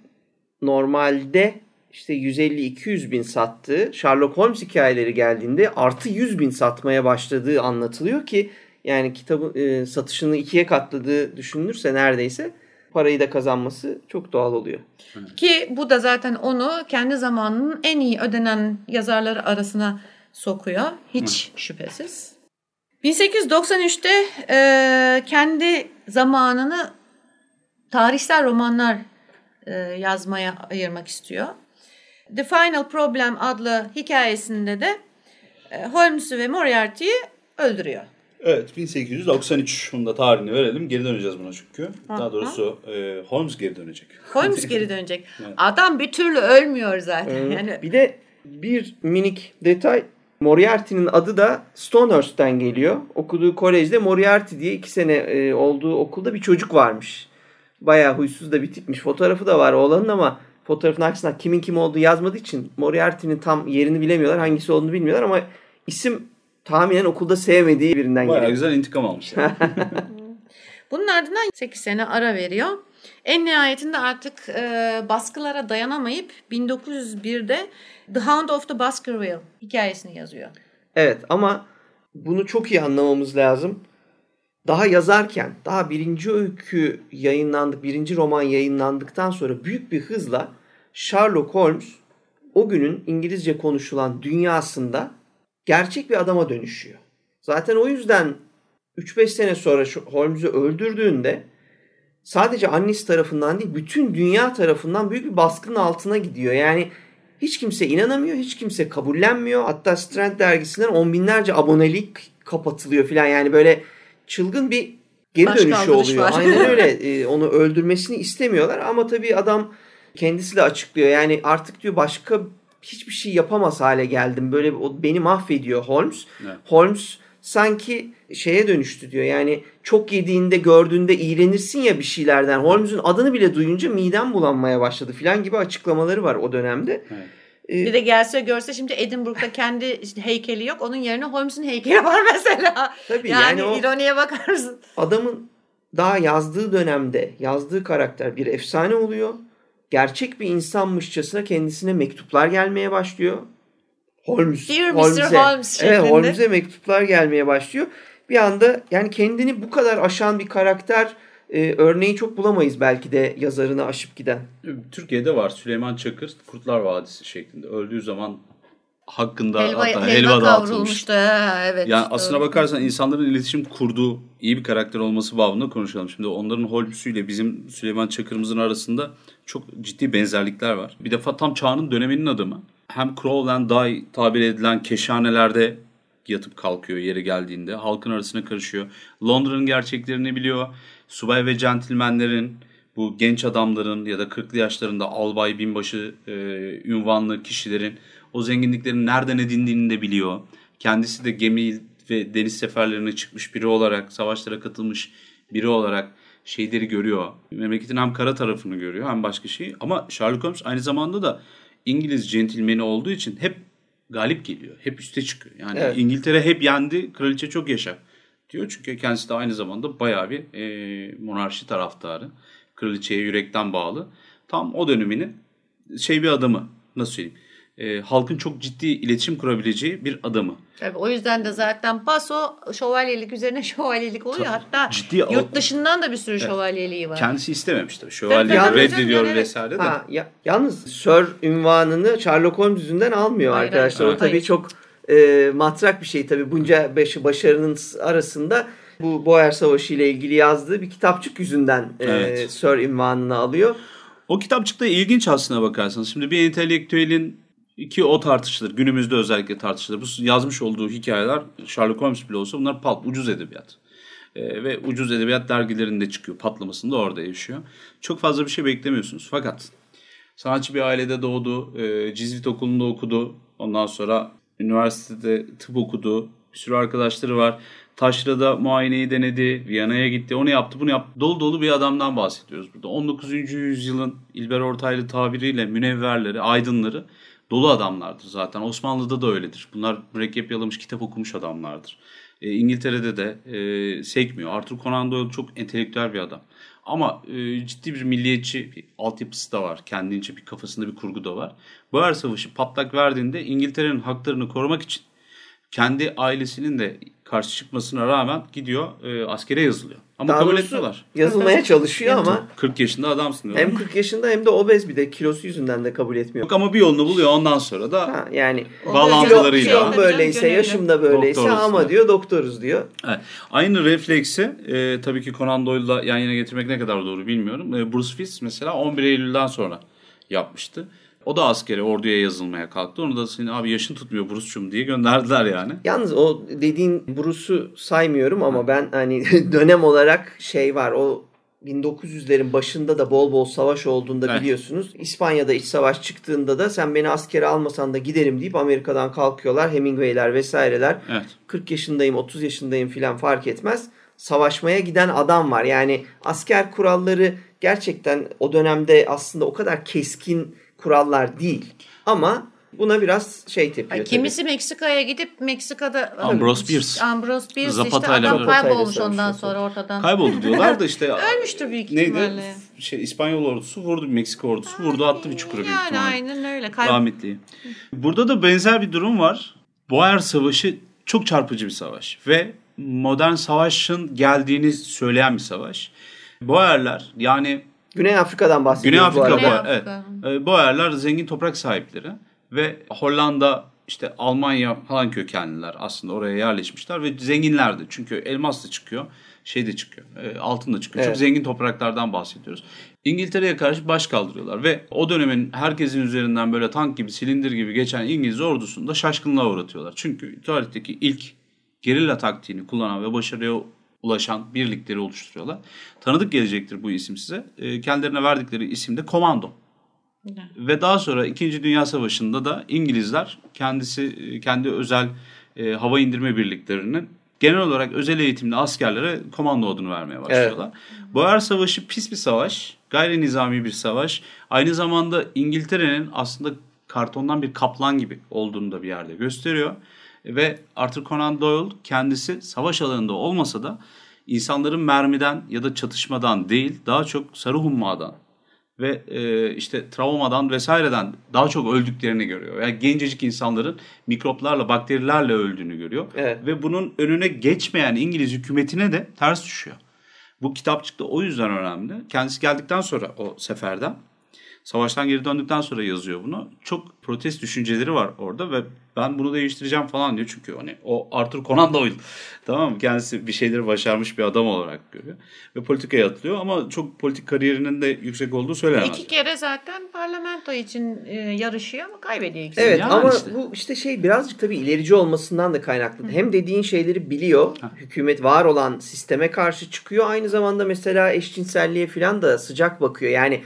normalde işte 150-200 bin sattığı Sherlock Holmes hikayeleri geldiğinde artı 100 bin satmaya başladığı anlatılıyor ki yani kitabın e, satışını ikiye katladığı düşünülürse neredeyse parayı da kazanması çok doğal oluyor. Ki bu da zaten onu kendi zamanının en iyi ödenen yazarları arasına sokuyor. Hiç şüphesiz. 1893'te e, kendi zamanını tarihsel romanlar e, yazmaya ayırmak istiyor. The Final Problem adlı hikayesinde de e, Holmes'u ve Moriarty'yi öldürüyor. Evet 1893 bunun da tarihini verelim. Geri döneceğiz buna çünkü. Daha doğrusu e, Holmes geri dönecek. Holmes geri dönecek. Adam bir türlü ölmüyor zaten. Yani Bir de bir minik detay Moriarty'nin adı da Stonehurst'ten geliyor. Okuduğu kolejde Moriarty diye iki sene e, olduğu okulda bir çocuk varmış. Bayağı huysuz da bir tipmiş. Fotoğrafı da var oğlanın ama fotoğrafın arkasında kimin kim olduğu yazmadığı için Moriarty'nin tam yerini bilemiyorlar. Hangisi olduğunu bilmiyorlar ama isim tahminen okulda sevmediği birinden Bayağı geliyor. güzel intikam almış. Yani. Bunun ardından 8 sene ara veriyor. En nihayetinde artık e, baskılara dayanamayıp 1901'de The Hound of the Baskerville hikayesini yazıyor. Evet ama bunu çok iyi anlamamız lazım. Daha yazarken, daha birinci öykü yayınlandık, birinci roman yayınlandıktan sonra büyük bir hızla Sherlock Holmes o günün İngilizce konuşulan dünyasında gerçek bir adama dönüşüyor. Zaten o yüzden 3-5 sene sonra şu Holmes'u öldürdüğünde sadece annesi tarafından değil bütün dünya tarafından büyük bir baskının altına gidiyor. Yani hiç kimse inanamıyor, hiç kimse kabullenmiyor. Hatta Strand dergisinden on binlerce abonelik kapatılıyor falan. Yani böyle çılgın bir geri Baş dönüşü oluyor. var. Aynen öyle. Ee, onu öldürmesini istemiyorlar ama tabii adam kendisi de açıklıyor. Yani artık diyor başka hiçbir şey yapamaz hale geldim. Böyle o beni mahvediyor Holmes. Evet. Holmes sanki şeye dönüştü diyor. Yani çok yediğinde gördüğünde iğrenirsin ya bir şeylerden. Holmes'un adını bile duyunca midem bulanmaya başladı filan gibi açıklamaları var o dönemde. Evet. Bir de gelse görse şimdi Edinburgh'da kendi işte heykeli yok. Onun yerine Holmes'un heykeli var mesela. Tabii yani, yani o- ironiye bakar mısın? Adamın daha yazdığı dönemde yazdığı karakter bir efsane oluyor. Gerçek bir insanmışçasına kendisine mektuplar gelmeye başlıyor. Holmes. Dear Mr. Holmes'e- Holmes Evet şeklinde. Holmes'e mektuplar gelmeye başlıyor. Bir anda yani kendini bu kadar aşan bir karakter e, örneği çok bulamayız belki de yazarını aşıp giden. Türkiye'de var Süleyman Çakır Kurtlar Vadisi şeklinde. Öldüğü zaman hakkında Helva, hatta helva, helva dağıtılmış. kavrulmuştu. Ha, evet. Yani aslına doğru. bakarsan insanların iletişim kurduğu iyi bir karakter olması babında konuşalım. Şimdi onların Holmes'üyle bizim Süleyman Çakır'ımızın arasında çok ciddi benzerlikler var. Bir defa tam çağının döneminin adamı. Hem Crawl and Die tabir edilen keşhanelerde yatıp kalkıyor yeri geldiğinde. Halkın arasına karışıyor. Londra'nın gerçeklerini biliyor. Subay ve centilmenlerin bu genç adamların ya da 40'lı yaşlarında albay, binbaşı, e, ünvanlı kişilerin o zenginliklerin nereden edindiğini de biliyor. Kendisi de gemi ve deniz seferlerine çıkmış biri olarak, savaşlara katılmış biri olarak şeyleri görüyor. Memleketin hem kara tarafını görüyor hem başka şeyi. Ama Sherlock Holmes aynı zamanda da İngiliz centilmeni olduğu için hep galip geliyor. Hep üste çıkıyor. Yani Evet. İngiltere hep yendi, kraliçe çok yaşa diyor. Çünkü kendisi de aynı zamanda bayağı bir e, monarşi taraftarı. Kraliçeye yürekten bağlı. Tam o döneminin şey bir adamı. Nasıl söyleyeyim? E, halkın çok ciddi iletişim kurabileceği bir adamı. Tabii, o yüzden de zaten paso şövalyelik üzerine şövalyelik oluyor. Hatta Ciddi- yurt dışından da bir sürü şövalyeliği var. Kendisi istememiş tabii. Şövalye tabii, reddediyor tabii, evet. vesaire de. Ha, ya, yalnız Sir ünvanını Sherlock Holmes yüzünden almıyor Hayır, arkadaşlar. hayır. O tabii Hayır. çok e, matrak bir şey tabii. Bunca başı, başarının arasında bu Boer Savaşı ile ilgili yazdığı bir kitapçık yüzünden e, Evet. Sir ünvanını alıyor. O kitapçıkta ilginç aslına bakarsanız. Şimdi bir entelektüelin ki o tartışılır. Günümüzde özellikle tartışılır. Bu yazmış olduğu hikayeler Sherlock Holmes bile olsa bunlar pulp, ucuz edebiyat. Ee, ve ucuz edebiyat dergilerinde çıkıyor. Patlamasında orada yaşıyor. Çok fazla bir şey beklemiyorsunuz. Fakat sanatçı bir ailede doğdu. E, Cizvit okulunda okudu. Ondan sonra üniversitede tıp okudu. Bir sürü arkadaşları var. Taşra'da muayeneyi denedi. Viyana'ya gitti. Onu yaptı bunu yaptı. Dolu dolu bir adamdan bahsediyoruz burada. 19. yüzyılın İlber Ortaylı tabiriyle münevverleri, aydınları dolu adamlardır zaten. Osmanlı'da da öyledir. Bunlar mürekkep yalamış, kitap okumuş adamlardır. E, İngiltere'de de e, sekmiyor. Arthur Conan Doyle çok entelektüel bir adam. Ama e, ciddi bir milliyetçi bir altyapısı da var. Kendince bir kafasında bir kurgu da var. Boer Savaşı patlak verdiğinde İngiltere'nin haklarını korumak için kendi ailesinin de karşı çıkmasına rağmen gidiyor e, askere yazılıyor. Ama Daha kabul etmiyorlar. yazılmaya çalışıyor ama 40 yaşında adamsın diyorlar. hem 40 yaşında hem de obez bir de kilosu yüzünden de kabul etmiyor. Yok ama bir yolunu buluyor ondan sonra da Ha, yani bağlantılarıyla. kilom Tabii böyleyse, yaşım da böyleyse Doktoruz ama diyor. diyor doktoruz diyor. Evet. Aynı refleksi e, tabii ki Conan Doyle'la yan yana getirmek ne kadar doğru bilmiyorum. E, Bruce Willis mesela 11 Eylül'den sonra yapmıştı. O da askere orduya yazılmaya kalktı. Onu da senin abi yaşın tutmuyor Bruce'cum diye gönderdiler yani. Yalnız o dediğin Bruce'u saymıyorum ama ben hani dönem olarak şey var o 1900'lerin başında da bol bol savaş olduğunda Evet. biliyorsunuz. İspanya'da iç savaş çıktığında da sen beni askere almasan da giderim deyip Amerika'dan kalkıyorlar. Hemingway'ler vesaireler. Evet. 40 yaşındayım 30 yaşındayım filan fark etmez. Savaşmaya giden adam var. Yani asker kuralları gerçekten o dönemde aslında o kadar keskin kurallar değil. Ama buna biraz şey tepiyor. Ay, kimisi Meksika'ya gidip Meksika'da Ambrose Bierce. Ambrose Bierce işte Zapata'yla adam beraber. kaybolmuş ondan sonra ortadan. Kayboldu diyorlar da işte. Ölmüştür büyük Neydi? ihtimalle. Şey, İspanyol ordusu vurdu, Meksika ordusu vurdu attı bir çukura büyük Yani ihtimalle. aynen öyle. Kay- Rahmetli. Burada da benzer bir durum var. Boer Savaşı çok çarpıcı bir savaş ve modern savaşın geldiğini söyleyen bir savaş. Boerler yani Güney Afrika'dan Güney bahsediyoruz bu Afrika. Güney Boer, Afrika. evet. E, Boerler zengin toprak sahipleri ve Hollanda işte Almanya falan kökenliler aslında oraya yerleşmişler ve zenginlerdi. Çünkü elmas da çıkıyor, şey de çıkıyor, e, altın da çıkıyor. Çok Evet. zengin topraklardan bahsediyoruz. İngiltere'ye karşı baş kaldırıyorlar ve o dönemin herkesin üzerinden böyle tank gibi, silindir gibi geçen İngiliz ordusunu da şaşkınlığa uğratıyorlar. Çünkü tarihteki ilk gerilla taktiğini kullanan ve başarıya ulaşan birlikleri oluşturuyorlar. Tanıdık gelecektir bu isim size. E, kendilerine verdikleri isim de komando. Ve daha sonra 2. Dünya Savaşı'nda da İngilizler kendisi kendi özel e, hava indirme birliklerinin genel olarak özel eğitimli askerlere komando adını vermeye başlıyorlar. Boer Savaşı pis bir savaş, gayri nizami bir savaş. Aynı zamanda İngiltere'nin aslında kartondan bir kaplan gibi olduğunu da bir yerde gösteriyor. Ve Arthur Conan Doyle kendisi savaş alanında olmasa da insanların mermiden ya da çatışmadan değil daha çok sarı hummadan ve e, işte travmadan vesaireden daha çok öldüklerini görüyor. Yani gencecik insanların mikroplarla, bakterilerle öldüğünü görüyor. Evet. Ve bunun önüne geçmeyen İngiliz hükümetine de ters düşüyor. Bu kitapçık da o yüzden önemli. Kendisi geldikten sonra o seferden Savaştan geri döndükten sonra yazıyor bunu. Çok protest düşünceleri var orada ve ben bunu değiştireceğim falan diyor. Çünkü hani o Arthur Conan Doyle tamam mı? Kendisi bir şeyleri başarmış bir adam olarak görüyor. Ve politikaya atılıyor ama çok politik kariyerinin de yüksek olduğu söylenemez. İki kere zaten parlamento için e, yarışıyor ama kaybediyor ikisini. Evet Yani ama işte. bu işte şey birazcık tabii ilerici olmasından da kaynaklı. Hem dediğin şeyleri biliyor. Hükümet var olan sisteme karşı çıkıyor. Aynı zamanda mesela eşcinselliğe falan da sıcak bakıyor. Yani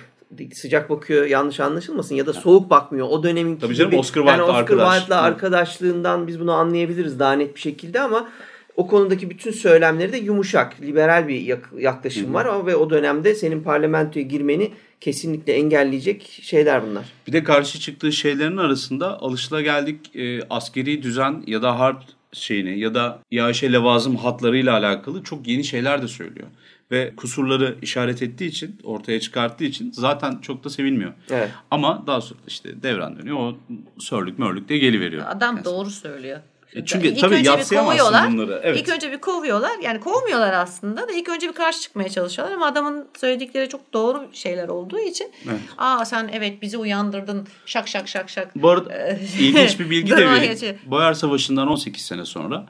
sıcak bakıyor yanlış anlaşılmasın ya da soğuk bakmıyor. O dönemin Tabii canım, Oscar Wilde'la Oscar arkadaş. Wilde'la arkadaşlığından biz bunu anlayabiliriz daha net bir şekilde ama o konudaki bütün söylemleri de yumuşak, liberal bir yak- yaklaşım var ama ve o dönemde senin parlamentoya girmeni kesinlikle engelleyecek şeyler bunlar. Bir de karşı çıktığı şeylerin arasında alışılageldik e, askeri düzen ya da harp şeyini ya da iaşe levazım hatlarıyla alakalı çok yeni şeyler de söylüyor. Ve kusurları işaret ettiği için, ortaya çıkarttığı için zaten çok da sevilmiyor. Evet. Ama daha sonra işte devran dönüyor. O sörlük mörlük de geliveriyor. Adam Yani. doğru söylüyor. E çünkü İlk tabii kovuyorlar. bunları. Evet. İlk önce bir kovuyorlar. Yani kovmuyorlar aslında da ilk önce bir karşı çıkmaya çalışıyorlar ama adamın söyledikleri çok doğru şeyler olduğu için Evet. aa sen evet bizi uyandırdın şak şak şak şak. Bu arada ilginç bir bilgi de vereyim. Boyar Savaşı'ndan 18 sene sonra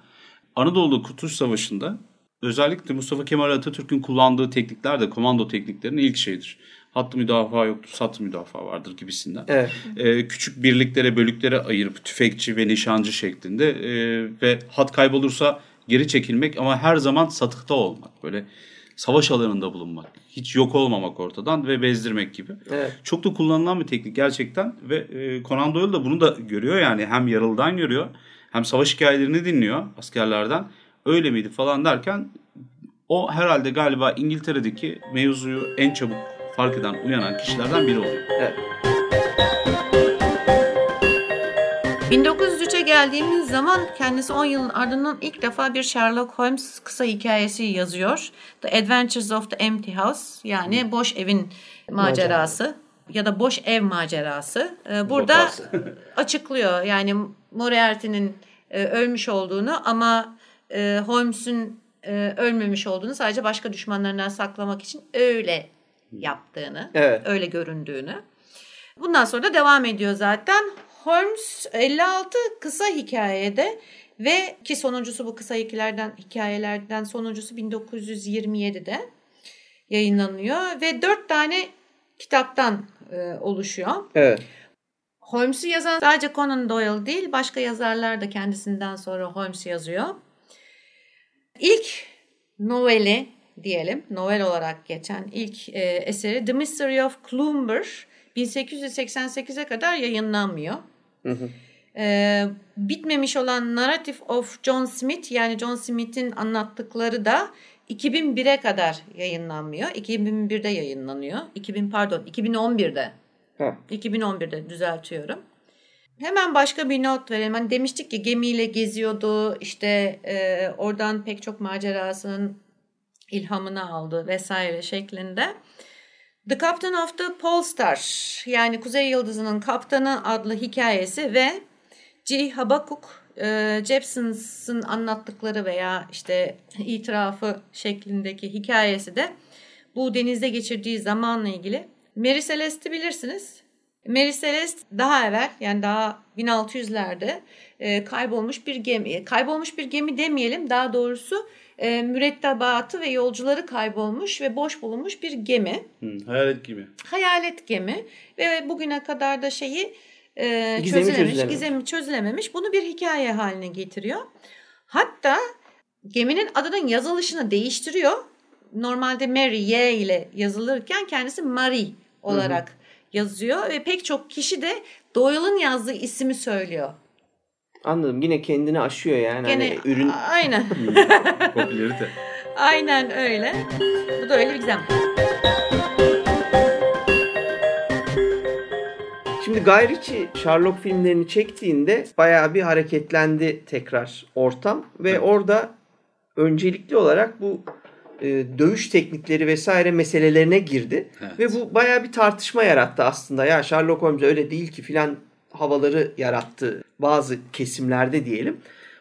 Anadolu Kurtuluş Savaşı'nda özellikle Mustafa Kemal Atatürk'ün kullandığı teknikler de komando tekniklerinin ilk şeyidir. Hattı müdafaa yoktur, sat müdafaa vardır gibisinden. Evet. Ee, küçük birliklere, bölüklere ayırıp tüfekçi ve nişancı şeklinde e, ve hat kaybolursa geri çekilmek ama her zaman satıkta olmak. Böyle savaş alanında bulunmak. Hiç yok olmamak ortadan ve bezdirmek gibi. Evet. Çok da kullanılan bir teknik gerçekten ve e, Conan Doyle da bunu da görüyor yani hem yarıldan görüyor hem savaş hikayelerini dinliyor askerlerden. Öyle miydi falan derken o herhalde galiba İngiltere'deki mevzuyu en çabuk fark eden, uyanan kişilerden biri oluyor. Evet. 1903'e geldiğimiz zaman kendisi 10 yılın ardından ilk defa bir Sherlock Holmes kısa hikayesi yazıyor. The Adventures of the Empty House yani boş evin macerası ya da boş ev macerası. Ee, Burada açıklıyor yani Moriarty'nin e, ölmüş olduğunu ama e, Holmes'un e, ölmemiş olduğunu sadece başka düşmanlarından saklamak için öyle yaptığını, Evet. öyle göründüğünü. Bundan sonra da devam ediyor zaten. Holmes 56 kısa hikayede ve ki sonuncusu bu kısa hikayelerden hikayelerden sonuncusu 1927'de yayınlanıyor ve 4 tane kitaptan e, oluşuyor. Evet. Holmes'u yazan sadece Conan Doyle değil, başka yazarlar da kendisinden sonra Holmes yazıyor. İlk noveli diyelim, novel olarak geçen ilk e, eseri The Mystery of Clumber 1888'e kadar yayınlanmıyor. E, bitmemiş olan Narrative of John Smith yani John Smith'in anlattıkları da 2001'e kadar yayınlanmıyor. 2001'de yayınlanıyor. 2000 pardon 2011'de Ha. 2011'de düzeltiyorum. Hemen başka bir not verelim. Hani demiştik ki gemiyle geziyordu. işte e, oradan pek çok macerasının ilhamını aldı vesaire şeklinde. The Captain of the Polestar yani Kuzey Yıldızı'nın kaptanı adlı hikayesi ve G. Habakuk e, Jepson's'ın anlattıkları veya işte itirafı şeklindeki hikayesi de bu denizde geçirdiği zamanla ilgili. Mary Celeste'i bilirsiniz. Mary Celeste daha evvel yani daha 1600'lerde e, kaybolmuş bir gemi. Kaybolmuş bir gemi demeyelim daha doğrusu e, mürettebatı ve yolcuları kaybolmuş ve boş bulunmuş bir gemi. Hı, hayalet gibi. Hayalet gemi ve bugüne kadar da şeyi e, Gizemi çözülememiş, çözülememiş. gizemi çözülememiş. Bunu bir hikaye haline getiriyor. Hatta geminin adının yazılışını değiştiriyor. Normalde Mary Y ile yazılırken kendisi Marie olarak yazıyor ve pek çok kişi de Doyle'ın yazdığı ismi söylüyor. Anladım. Yine kendini aşıyor yani. Gene Hani ürün aynen. Popülerite. aynen öyle. Bu da öyle bir gizem. Şimdi Guy Ritchie Sherlock filmlerini çektiğinde bayağı bir hareketlendi tekrar ortam ve Evet. orada öncelikli olarak bu e, dövüş teknikleri vesaire meselelerine girdi Evet. ve bu bayağı bir tartışma yarattı aslında. Ya Sherlock Holmes öyle değil ki filan havaları yarattı bazı kesimlerde diyelim.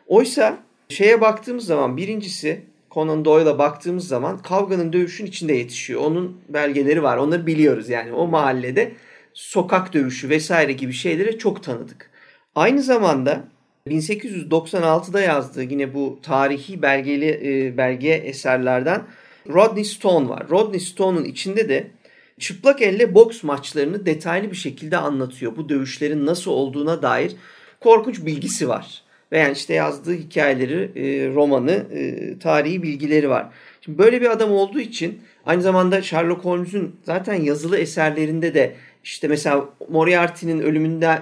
Oysa şeye baktığımız zaman birincisi Conan Doyle'a baktığımız zaman kavganın dövüşün içinde yetişiyor. Onun belgeleri var. Onları biliyoruz yani o mahallede sokak dövüşü vesaire gibi şeylere çok tanıdık. Aynı zamanda 1896'da yazdığı yine bu tarihi belgeli e, belge eserlerden Rodney Stone var. Rodney Stone'un içinde de çıplak elle boks maçlarını detaylı bir şekilde anlatıyor. Bu dövüşlerin nasıl olduğuna dair korkunç bilgisi var. Ve yani işte yazdığı hikayeleri, e, romanı, e, tarihi bilgileri var. Şimdi böyle bir adam olduğu için aynı zamanda Sherlock Holmes'un zaten yazılı eserlerinde de işte mesela Moriarty'nin ölümünde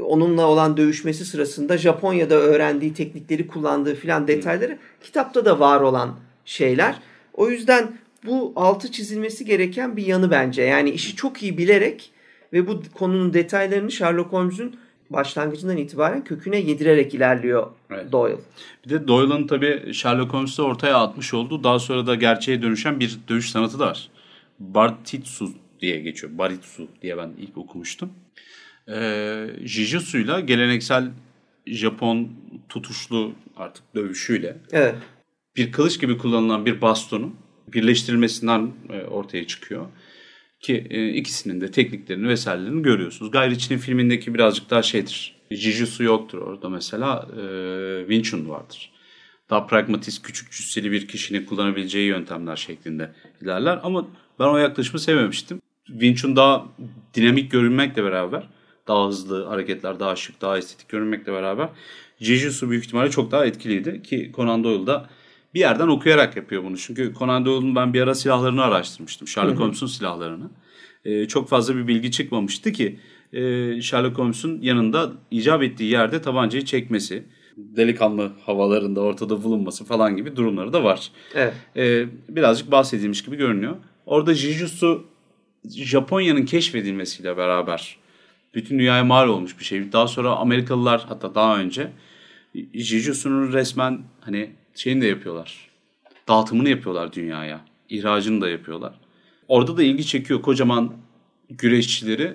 onunla olan dövüşmesi sırasında Japonya'da öğrendiği teknikleri kullandığı filan detayları kitapta da var olan şeyler. O yüzden bu altı çizilmesi gereken bir yanı bence. Yani işi çok iyi bilerek ve bu konunun detaylarını Sherlock Holmes'un başlangıcından itibaren köküne yedirerek ilerliyor evet. Doyle. Bir de Doyle'ın tabii Sherlock Holmes'u ortaya atmış olduğu daha sonra da gerçeğe dönüşen bir dövüş sanatı da var. Bartitsu diye geçiyor. Baritsu diye ben ilk okumuştum. Ee, Jijutsu'yla geleneksel Japon tutuşlu artık dövüşüyle evet. bir kılıç gibi kullanılan bir bastonun birleştirilmesinden e, ortaya çıkıyor. Ki e, ikisinin de tekniklerini vesairelerini görüyorsunuz. Guy Ritchie'nin filmindeki birazcık daha şeydir. Jijutsu yoktur orada mesela. E, Wing Chun vardır. Daha pragmatist, küçük cüsseli bir kişinin kullanabileceği yöntemler şeklinde ilerler. Ama ben o yaklaşımı sevmemiştim. Wing Chun daha dinamik görünmekle beraber daha hızlı hareketler, daha şık, daha estetik görünmekle beraber Jujutsu büyük ihtimalle çok daha etkiliydi ki Conan Doyle da bir yerden okuyarak yapıyor bunu. Çünkü Conan Doyle'un ben bir ara silahlarını araştırmıştım. Sherlock Holmes'un silahlarını. Ee, çok fazla bir bilgi çıkmamıştı ki e, Sherlock Holmes'un yanında icap ettiği yerde tabancayı çekmesi, delikanlı havalarında ortada bulunması falan gibi durumları da var. Evet. Ee, birazcık bahsedilmiş gibi görünüyor. Orada Jujutsu Japonya'nın keşfedilmesiyle beraber bütün dünyaya mal olmuş bir şey. Daha sonra Amerikalılar hatta daha önce Jujutsu'nun resmen hani şeyini de yapıyorlar. Dağıtımını yapıyorlar dünyaya. İhracını da yapıyorlar. Orada da ilgi çekiyor kocaman güreşçileri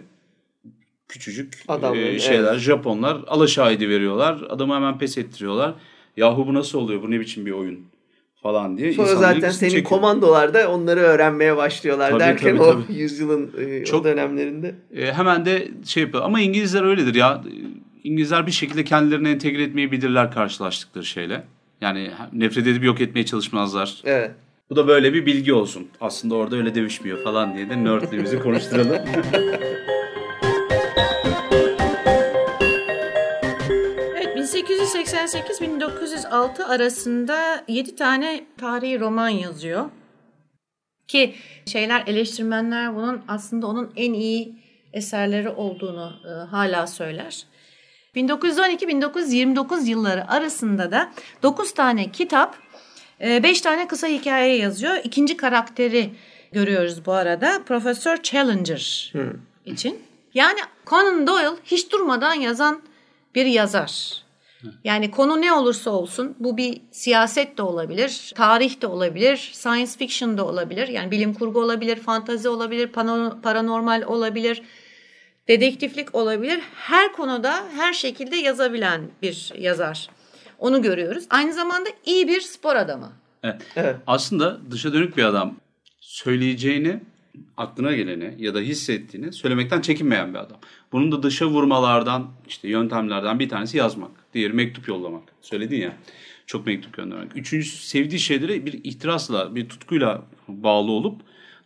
küçücük e, şeyler evet. Japonlar alaşağıdı veriyorlar. Adamı hemen pes ettiriyorlar. Yahu bu nasıl oluyor? Bu ne biçim bir oyun? Falan diye. Sonra zaten senin çekiyor. komandolarda onları öğrenmeye başlıyorlar tabii, derken tabii, tabii. o yüzyılın e, Çok, o dönemlerinde. E, hemen de şey yapıyor. Ama İngilizler öyledir ya. İngilizler bir şekilde kendilerini entegre etmeyi bilirler karşılaştıkları şeyle. Yani nefret edip yok etmeye çalışmazlar. Evet. Bu da böyle bir bilgi olsun. Aslında orada öyle dövüşmüyor falan diye de nerdliğimizi konuşturalım. evet 1888-1906 arasında 7 tane tarihi roman yazıyor. Ki şeyler eleştirmenler bunun aslında onun en iyi eserleri olduğunu e, hala söyler. 1912-1929 yılları arasında da 9 tane kitap, 5 e, tane kısa hikaye yazıyor. İkinci karakteri görüyoruz bu arada. Profesör Challenger hmm. için. Yani Conan Doyle hiç durmadan yazan bir yazar. Yani konu ne olursa olsun bu bir siyaset de olabilir, tarih de olabilir, science fiction da olabilir. Yani bilim kurgu olabilir, fantazi olabilir, paranormal olabilir, dedektiflik olabilir. Her konuda her şekilde yazabilen bir yazar. Onu görüyoruz. Aynı zamanda iyi bir spor adamı. Evet. evet. Aslında dışa dönük bir adam. Söyleyeceğini, aklına geleni ya da hissettiğini söylemekten çekinmeyen bir adam. Bunun da dışa vurmalardan, işte yöntemlerden bir tanesi yazmak. Diğeri mektup yollamak. Söyledin ya. Çok mektup göndermek. Üçüncüsü sevdiği şeyleri bir ihtirasla, bir tutkuyla bağlı olup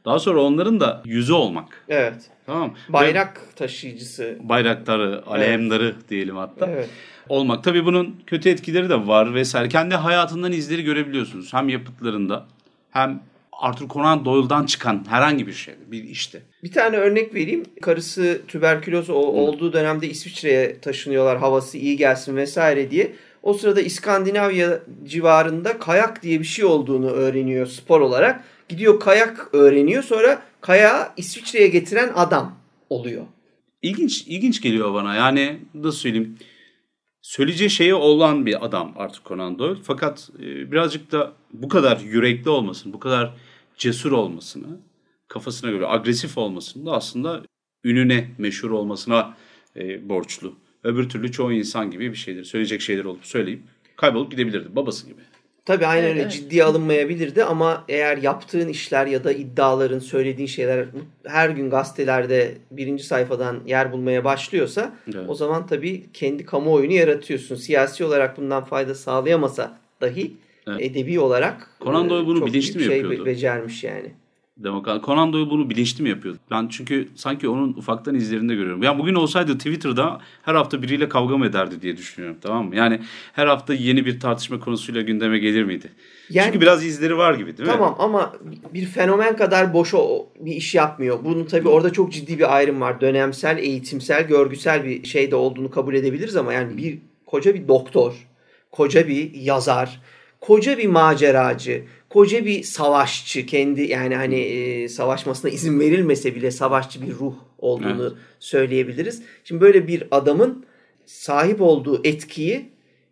daha sonra onların da yüzü olmak. Evet. Tamam. Bayrak Ve taşıyıcısı. Bayraktarı, aleyhemdarı evet. diyelim hatta. Evet. Olmak. Tabii bunun kötü etkileri de var vesaire. Kendi hayatından izleri görebiliyorsunuz. Hem yapıtlarında hem Arthur Conan Doyle'dan çıkan herhangi bir şey, bir işte. Bir tane örnek vereyim. Karısı tüberküloz olduğu dönemde İsviçre'ye taşınıyorlar havası iyi gelsin vesaire diye. O sırada İskandinavya civarında kayak diye bir şey olduğunu öğreniyor spor olarak. Gidiyor kayak öğreniyor sonra kayağı İsviçre'ye getiren adam oluyor. İlginç, ilginç geliyor bana yani nasıl söyleyeyim. Söyleyeceği şeyi olan bir adam artık Conan Doyle. Fakat e, birazcık da bu kadar yürekli olmasını, bu kadar cesur olmasını, kafasına göre agresif olmasını da aslında ününe, meşhur olmasına e, borçlu. Öbür türlü çoğu insan gibi bir şeydir. Söyleyecek şeyler olup söyleyip kaybolup gidebilirdi. Babası gibi. Tabii aynen öyle evet. ciddiye alınmayabilirdi ama eğer yaptığın işler ya da iddiaların, söylediğin şeyler her gün gazetelerde birinci sayfadan yer bulmaya başlıyorsa Evet. o zaman tabii kendi kamuoyunu yaratıyorsun. Siyasi olarak bundan fayda sağlayamasa dahi Evet. edebi olarak Conan Doyle bunu bilinçli mi şey yapıyordu? be- becermiş yani. Demokrat. Conan Doyle bunu bilinçli mi yapıyordu? Ben çünkü sanki onun ufaktan izlerinde görüyorum. Ya bugün olsaydı Twitter'da her hafta biriyle kavga mı ederdi diye düşünüyorum tamam mı? Yani her hafta yeni bir tartışma konusuyla gündeme gelir miydi? Yani- çünkü biraz izleri var gibi değil mi? Tamam ama bir fenomen kadar boş o bir iş yapmıyor. Bunun tabii orada çok ciddi bir ayrım var. Dönemsel, eğitimsel, görgüsel bir şey de olduğunu kabul edebiliriz ama yani bir koca bir doktor, koca bir yazar, koca bir maceracı, koca bir savaşçı kendi yani hani e, savaşmasına izin verilmese bile savaşçı bir ruh olduğunu söyleyebiliriz. Şimdi böyle bir adamın sahip olduğu etkiyi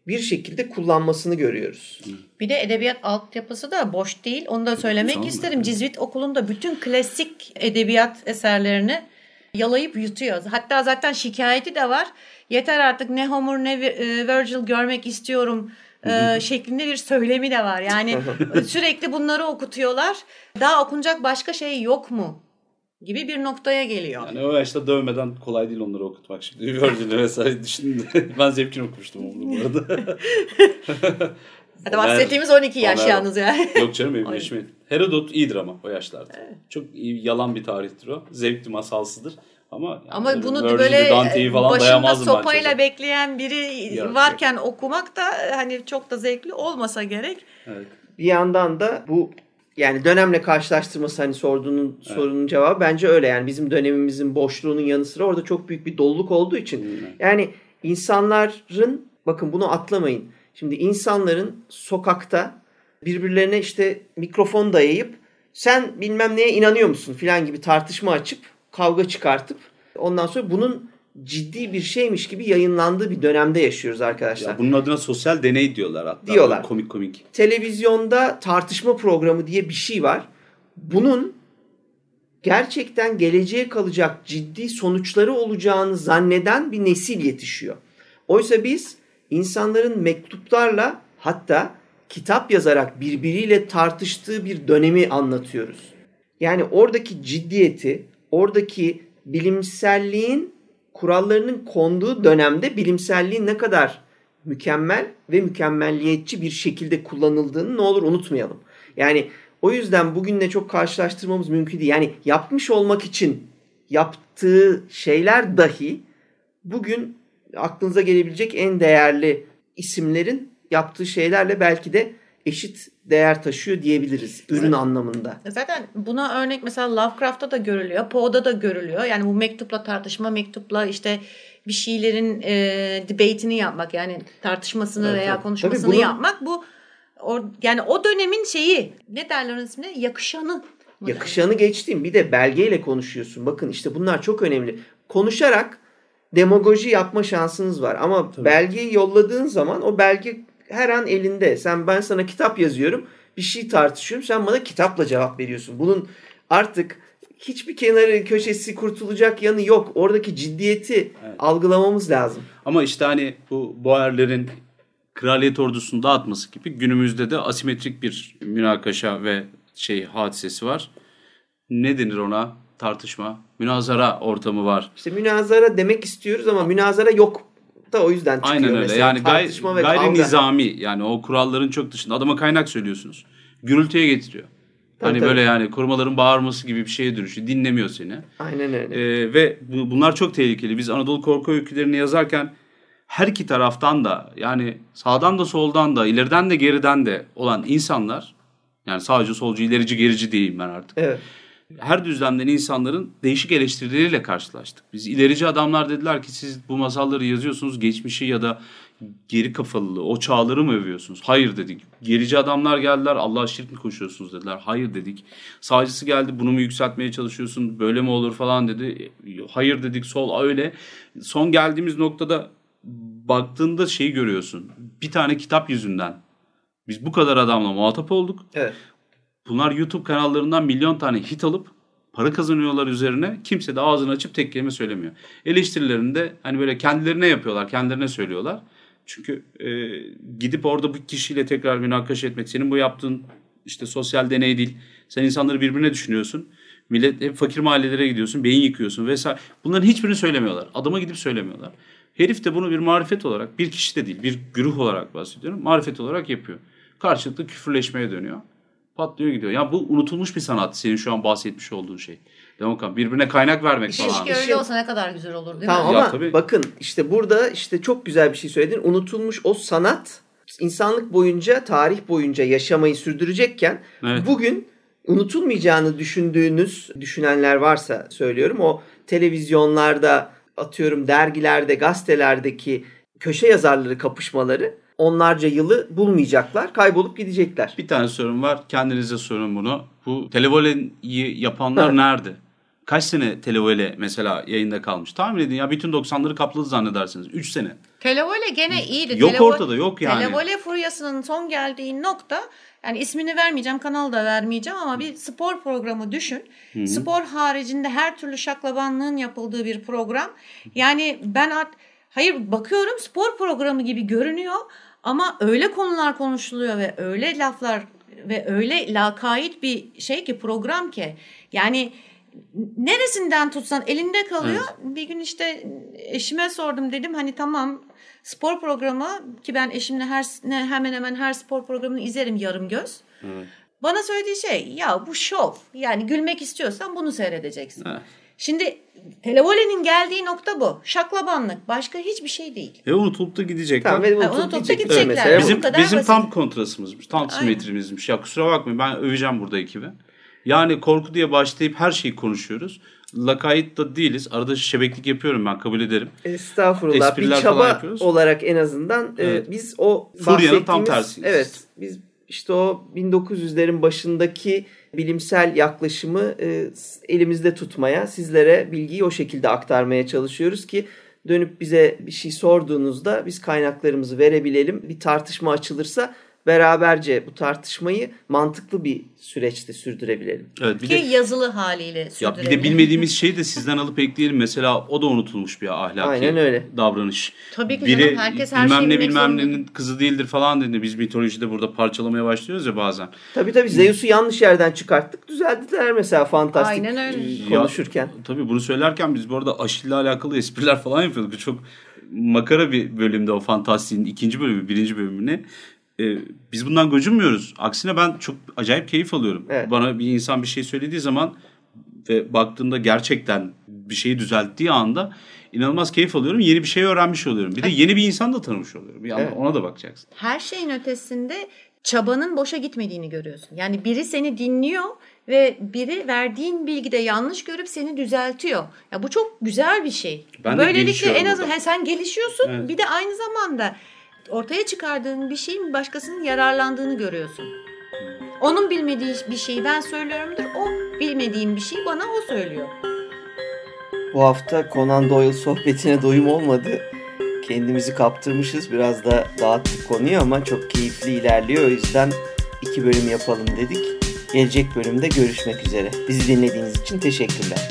bir şekilde kullanmasını görüyoruz. Bir de edebiyat altyapısı da boş değil. Onu da söylemek Tamam. isterim. Cizvit Okulu'nda bütün klasik edebiyat eserlerini yalayıp yutuyor. Hatta zaten şikayeti de var. Yeter artık ne Homer ne e, Virgil görmek istiyorum e, şeklinde bir söylemi de var. Yani sürekli bunları okutuyorlar. Daha okunacak başka şey yok mu? gibi bir noktaya geliyor. Yani o yaşta dövmeden kolay değil onları okutmak şimdi. Virgin'i vesaire düşündüm. ben zevkini okumuştum onu bu arada. Hadi bahsettiğimiz 12 yaş Homer- yalnız yani. Yok canım benim yaşım. Herodot iyidir ama o yaşlarda. Çok iyi, yalan bir tarihtir o. Zevkli masalsıdır. Ama, yani Ama bunu böyle Dante'yi falan başında ben sopayla çocuğa. bekleyen biri Yok, varken okumak da hani çok da zevkli olmasa gerek. Evet. bir yandan da bu yani dönemle karşılaştırması hani sorduğunun sorunun cevabı bence öyle. Yani bizim dönemimizin boşluğunun yanı sıra orada çok büyük bir doluluk olduğu için yani insanların bakın bunu atlamayın. Şimdi insanların sokakta birbirlerine işte mikrofon dayayıp sen bilmem neye inanıyor musun filan gibi tartışma açıp kavga çıkartıp ondan sonra bunun ciddi bir şeymiş gibi yayınlandığı bir dönemde yaşıyoruz arkadaşlar Ya bunun adına sosyal deney diyorlar hatta. Diyorlar. Komik komik. televizyonda tartışma programı diye bir şey var. Bunun gerçekten geleceğe kalacak ciddi sonuçları olacağını zanneden bir nesil yetişiyor. Oysa biz insanların mektuplarla hatta kitap yazarak birbiriyle tartıştığı bir dönemi anlatıyoruz. Yani oradaki ciddiyeti, oradaki bilimselliğin kurallarının konduğu dönemde bilimselliğin ne kadar mükemmel ve mükemmelliyetçi bir şekilde kullanıldığını ne olur unutmayalım. Yani o yüzden bugünle çok karşılaştırmamız mümkün değil. Yani yapmış olmak için yaptığı şeyler dahi bugün aklınıza gelebilecek en değerli isimlerin yaptığı şeylerle belki de eşit değer taşıyor diyebiliriz ürün anlamında. Zaten buna örnek mesela Lovecraft'ta da görülüyor, Poe'da da görülüyor. Yani bu mektupla tartışma, mektupla işte bir şeylerin e, debate'ini yapmak yani tartışmasını Evet, veya evet. konuşmasını Tabii bunu- yapmak bu o, yani o dönemin şeyi ne derler onun ismine yakışanı. Yakışanı geçtim. Bir de belgeyle konuşuyorsun. Bakın işte bunlar çok önemli. Konuşarak demagoji yapma şansınız var. Ama belgeyi yolladığın zaman o belge her an elinde. Sen ben sana kitap yazıyorum. Bir şey tartışıyorum. Sen bana kitapla cevap veriyorsun. Bunun artık hiçbir kenarı köşesi kurtulacak yanı yok. Oradaki ciddiyeti algılamamız lazım. Ama işte hani bu Boer'lerin kraliyet ordusunu dağıtması gibi günümüzde de asimetrik bir münakaşa ve şey hadisesi var. Ne denir ona? Tartışma, münazara ortamı var. İşte münazara demek istiyoruz ama münazara yok da o yüzden çıkıyor Aynen öyle. mesela. Yani gay, Tartışma ve gayri kavga. nizami yani o kuralların çok dışında adama kaynak söylüyorsunuz. Gürültüye getiriyor. Tabii, hani tabii. böyle yani korumaların bağırması gibi bir şeye dönüşüyor. Dinlemiyor seni. Aynen öyle. Ee, ve bu- bunlar çok tehlikeli. Biz Anadolu korku öykülerini yazarken her iki taraftan da yani sağdan da soldan da ileriden de geriden de olan insanlar yani sağcı solcu ilerici gerici diyeyim ben artık. Evet. Her düzlemden insanların değişik eleştirileriyle karşılaştık. Biz ilerici adamlar dediler ki siz bu masalları yazıyorsunuz geçmişi ya da geri kafalılığı, o çağları mı övüyorsunuz? Hayır dedik. Gerici adamlar geldiler Allah'a şirk mi koşuyorsunuz dediler. Hayır dedik. Sağcısı geldi bunu mu yükseltmeye çalışıyorsun böyle mi olur falan dedi. Hayır dedik sol öyle. Son geldiğimiz noktada baktığında şeyi görüyorsun. Bir tane kitap yüzünden biz bu kadar adamla muhatap olduk. Evet. Bunlar YouTube kanallarından milyon tane hit alıp para kazanıyorlar üzerine. Kimse de ağzını açıp tek kelime söylemiyor. Eleştirilerini de hani böyle kendilerine yapıyorlar, kendilerine söylüyorlar. Çünkü e, gidip orada bu kişiyle tekrar münakaşa etmek, senin bu yaptığın işte sosyal deney değil. Sen insanları birbirine düşünüyorsun. Millet hep fakir mahallelere gidiyorsun, beyin yıkıyorsun vesaire. Bunların hiçbirini söylemiyorlar. Adama gidip söylemiyorlar. Herif de bunu bir marifet olarak, bir kişi de değil, bir güruh olarak bahsediyorum. Marifet olarak yapıyor. Karşılıklı küfürleşmeye dönüyor. Patlıyor gidiyor. Ya bu unutulmuş bir sanat senin şu an bahsetmiş olduğun şey. Demokrat birbirine kaynak vermek Keşke falan. öyle olsa ne kadar güzel olur değil Tamam mi? Ya ama tabii. bakın işte burada işte çok güzel bir şey söyledin. Unutulmuş o sanat insanlık boyunca, tarih boyunca yaşamayı sürdürecekken Evet. bugün unutulmayacağını düşündüğünüz düşünenler varsa söylüyorum. O televizyonlarda atıyorum dergilerde, gazetelerdeki köşe yazarları kapışmaları onlarca yılı bulmayacaklar. Kaybolup gidecekler. Bir tane sorun var. Kendinize sorun bunu. Bu televoleyi yapanlar nerede? Kaç sene televole mesela yayında kalmış? Tahmin edin ya bütün 90'ları kapladı zannedersiniz. 3 sene. Televole gene iyiydi. Yok Televo- ortada, yok yani. Televole furyasının son geldiği nokta yani ismini vermeyeceğim, kanal da vermeyeceğim ama bir spor programı düşün. Spor haricinde her türlü şaklabanlığın yapıldığı bir program. Yani ben art hayır bakıyorum spor programı gibi görünüyor ama öyle konular konuşuluyor ve öyle laflar ve öyle lakayt bir şey ki program ki yani neresinden tutsan elinde kalıyor. Bir gün işte eşime sordum dedim hani tamam spor programı ki ben eşimle her hemen hemen her spor programını izlerim yarım göz. Bana söylediği şey ya bu şov. Yani gülmek istiyorsan bunu seyredeceksin. Evet. Şimdi televolenin geldiği nokta bu. Şaklabanlık. Başka hiçbir şey değil. Ve unutulup da gidecekler. Tamam, ve Ha, unutulup unutulup da gidecekler. gidecekler. Bizim bizim basit. tam kontrasımızmış. Tam simetrimizmiş. Ya kusura bakmayın ben öveceğim burada ekibi. Yani korku diye başlayıp her şeyi konuşuyoruz. Lakayt da değiliz. Arada şebeklik yapıyorum ben kabul ederim. Estağfurullah. Espriler bir çaba olarak en azından e, Evet. biz o Furya'nın tam tersiyiz. Evet. Biz işte o 1900'lerin başındaki bilimsel yaklaşımı e, elimizde tutmaya, sizlere bilgiyi o şekilde aktarmaya çalışıyoruz ki dönüp bize bir şey sorduğunuzda biz kaynaklarımızı verebilelim. Bir tartışma açılırsa beraberce bu tartışmayı mantıklı bir süreçte sürdürebilelim. Evet bir Ki de yazılı haliyle ya bir de bilmediğimiz şeyi de sizden alıp ekleyelim. Mesela o da unutulmuş bir ahlaki Aynen öyle. davranış. Tabii ki Biri canım, herkes her bilmem şeyi ne bilmem nenin kızı değildir falan dedi. Biz mitolojide burada parçalamaya başlıyoruz ya bazen. Tabii tabii Zeus'u yanlış yerden çıkarttık. Düzelttiler mesela fantastik Aynen öyle. e, konuşurken. Ya, tabii bunu söylerken biz bu arada aşıyla alakalı espriler falan yapıyorduk. Çok makara bir bölümde o fantastiğin ikinci bölümü, birinci bölümüne. Ee, biz bundan gocunmuyoruz. Aksine ben çok acayip keyif alıyorum. Evet. Bana bir insan bir şey söylediği zaman ve baktığımda gerçekten bir şeyi düzelttiği anda inanılmaz keyif alıyorum. Yeni bir şey öğrenmiş oluyorum. Bir de yeni bir insan da tanımış oluyorum. Bir Evet. ona da bakacaksın. her şeyin ötesinde çabanın boşa gitmediğini görüyorsun. Yani biri seni dinliyor ve biri verdiğin bilgide yanlış görüp seni düzeltiyor. Ya bu çok güzel bir şey. Ben Böylelikle en azından he, sen gelişiyorsun. Evet. Bir de aynı zamanda ortaya çıkardığın bir şeyin başkasının yararlandığını görüyorsun. Onun bilmediği bir şeyi ben söylüyorumdur. O bilmediğim bir şeyi bana o söylüyor. Bu hafta Conan Doyle sohbetine doyum olmadı. Kendimizi kaptırmışız. Biraz da dağıttık konuyu ama çok keyifli ilerliyor. O yüzden iki bölüm yapalım dedik. Gelecek bölümde görüşmek üzere. Bizi dinlediğiniz için teşekkürler.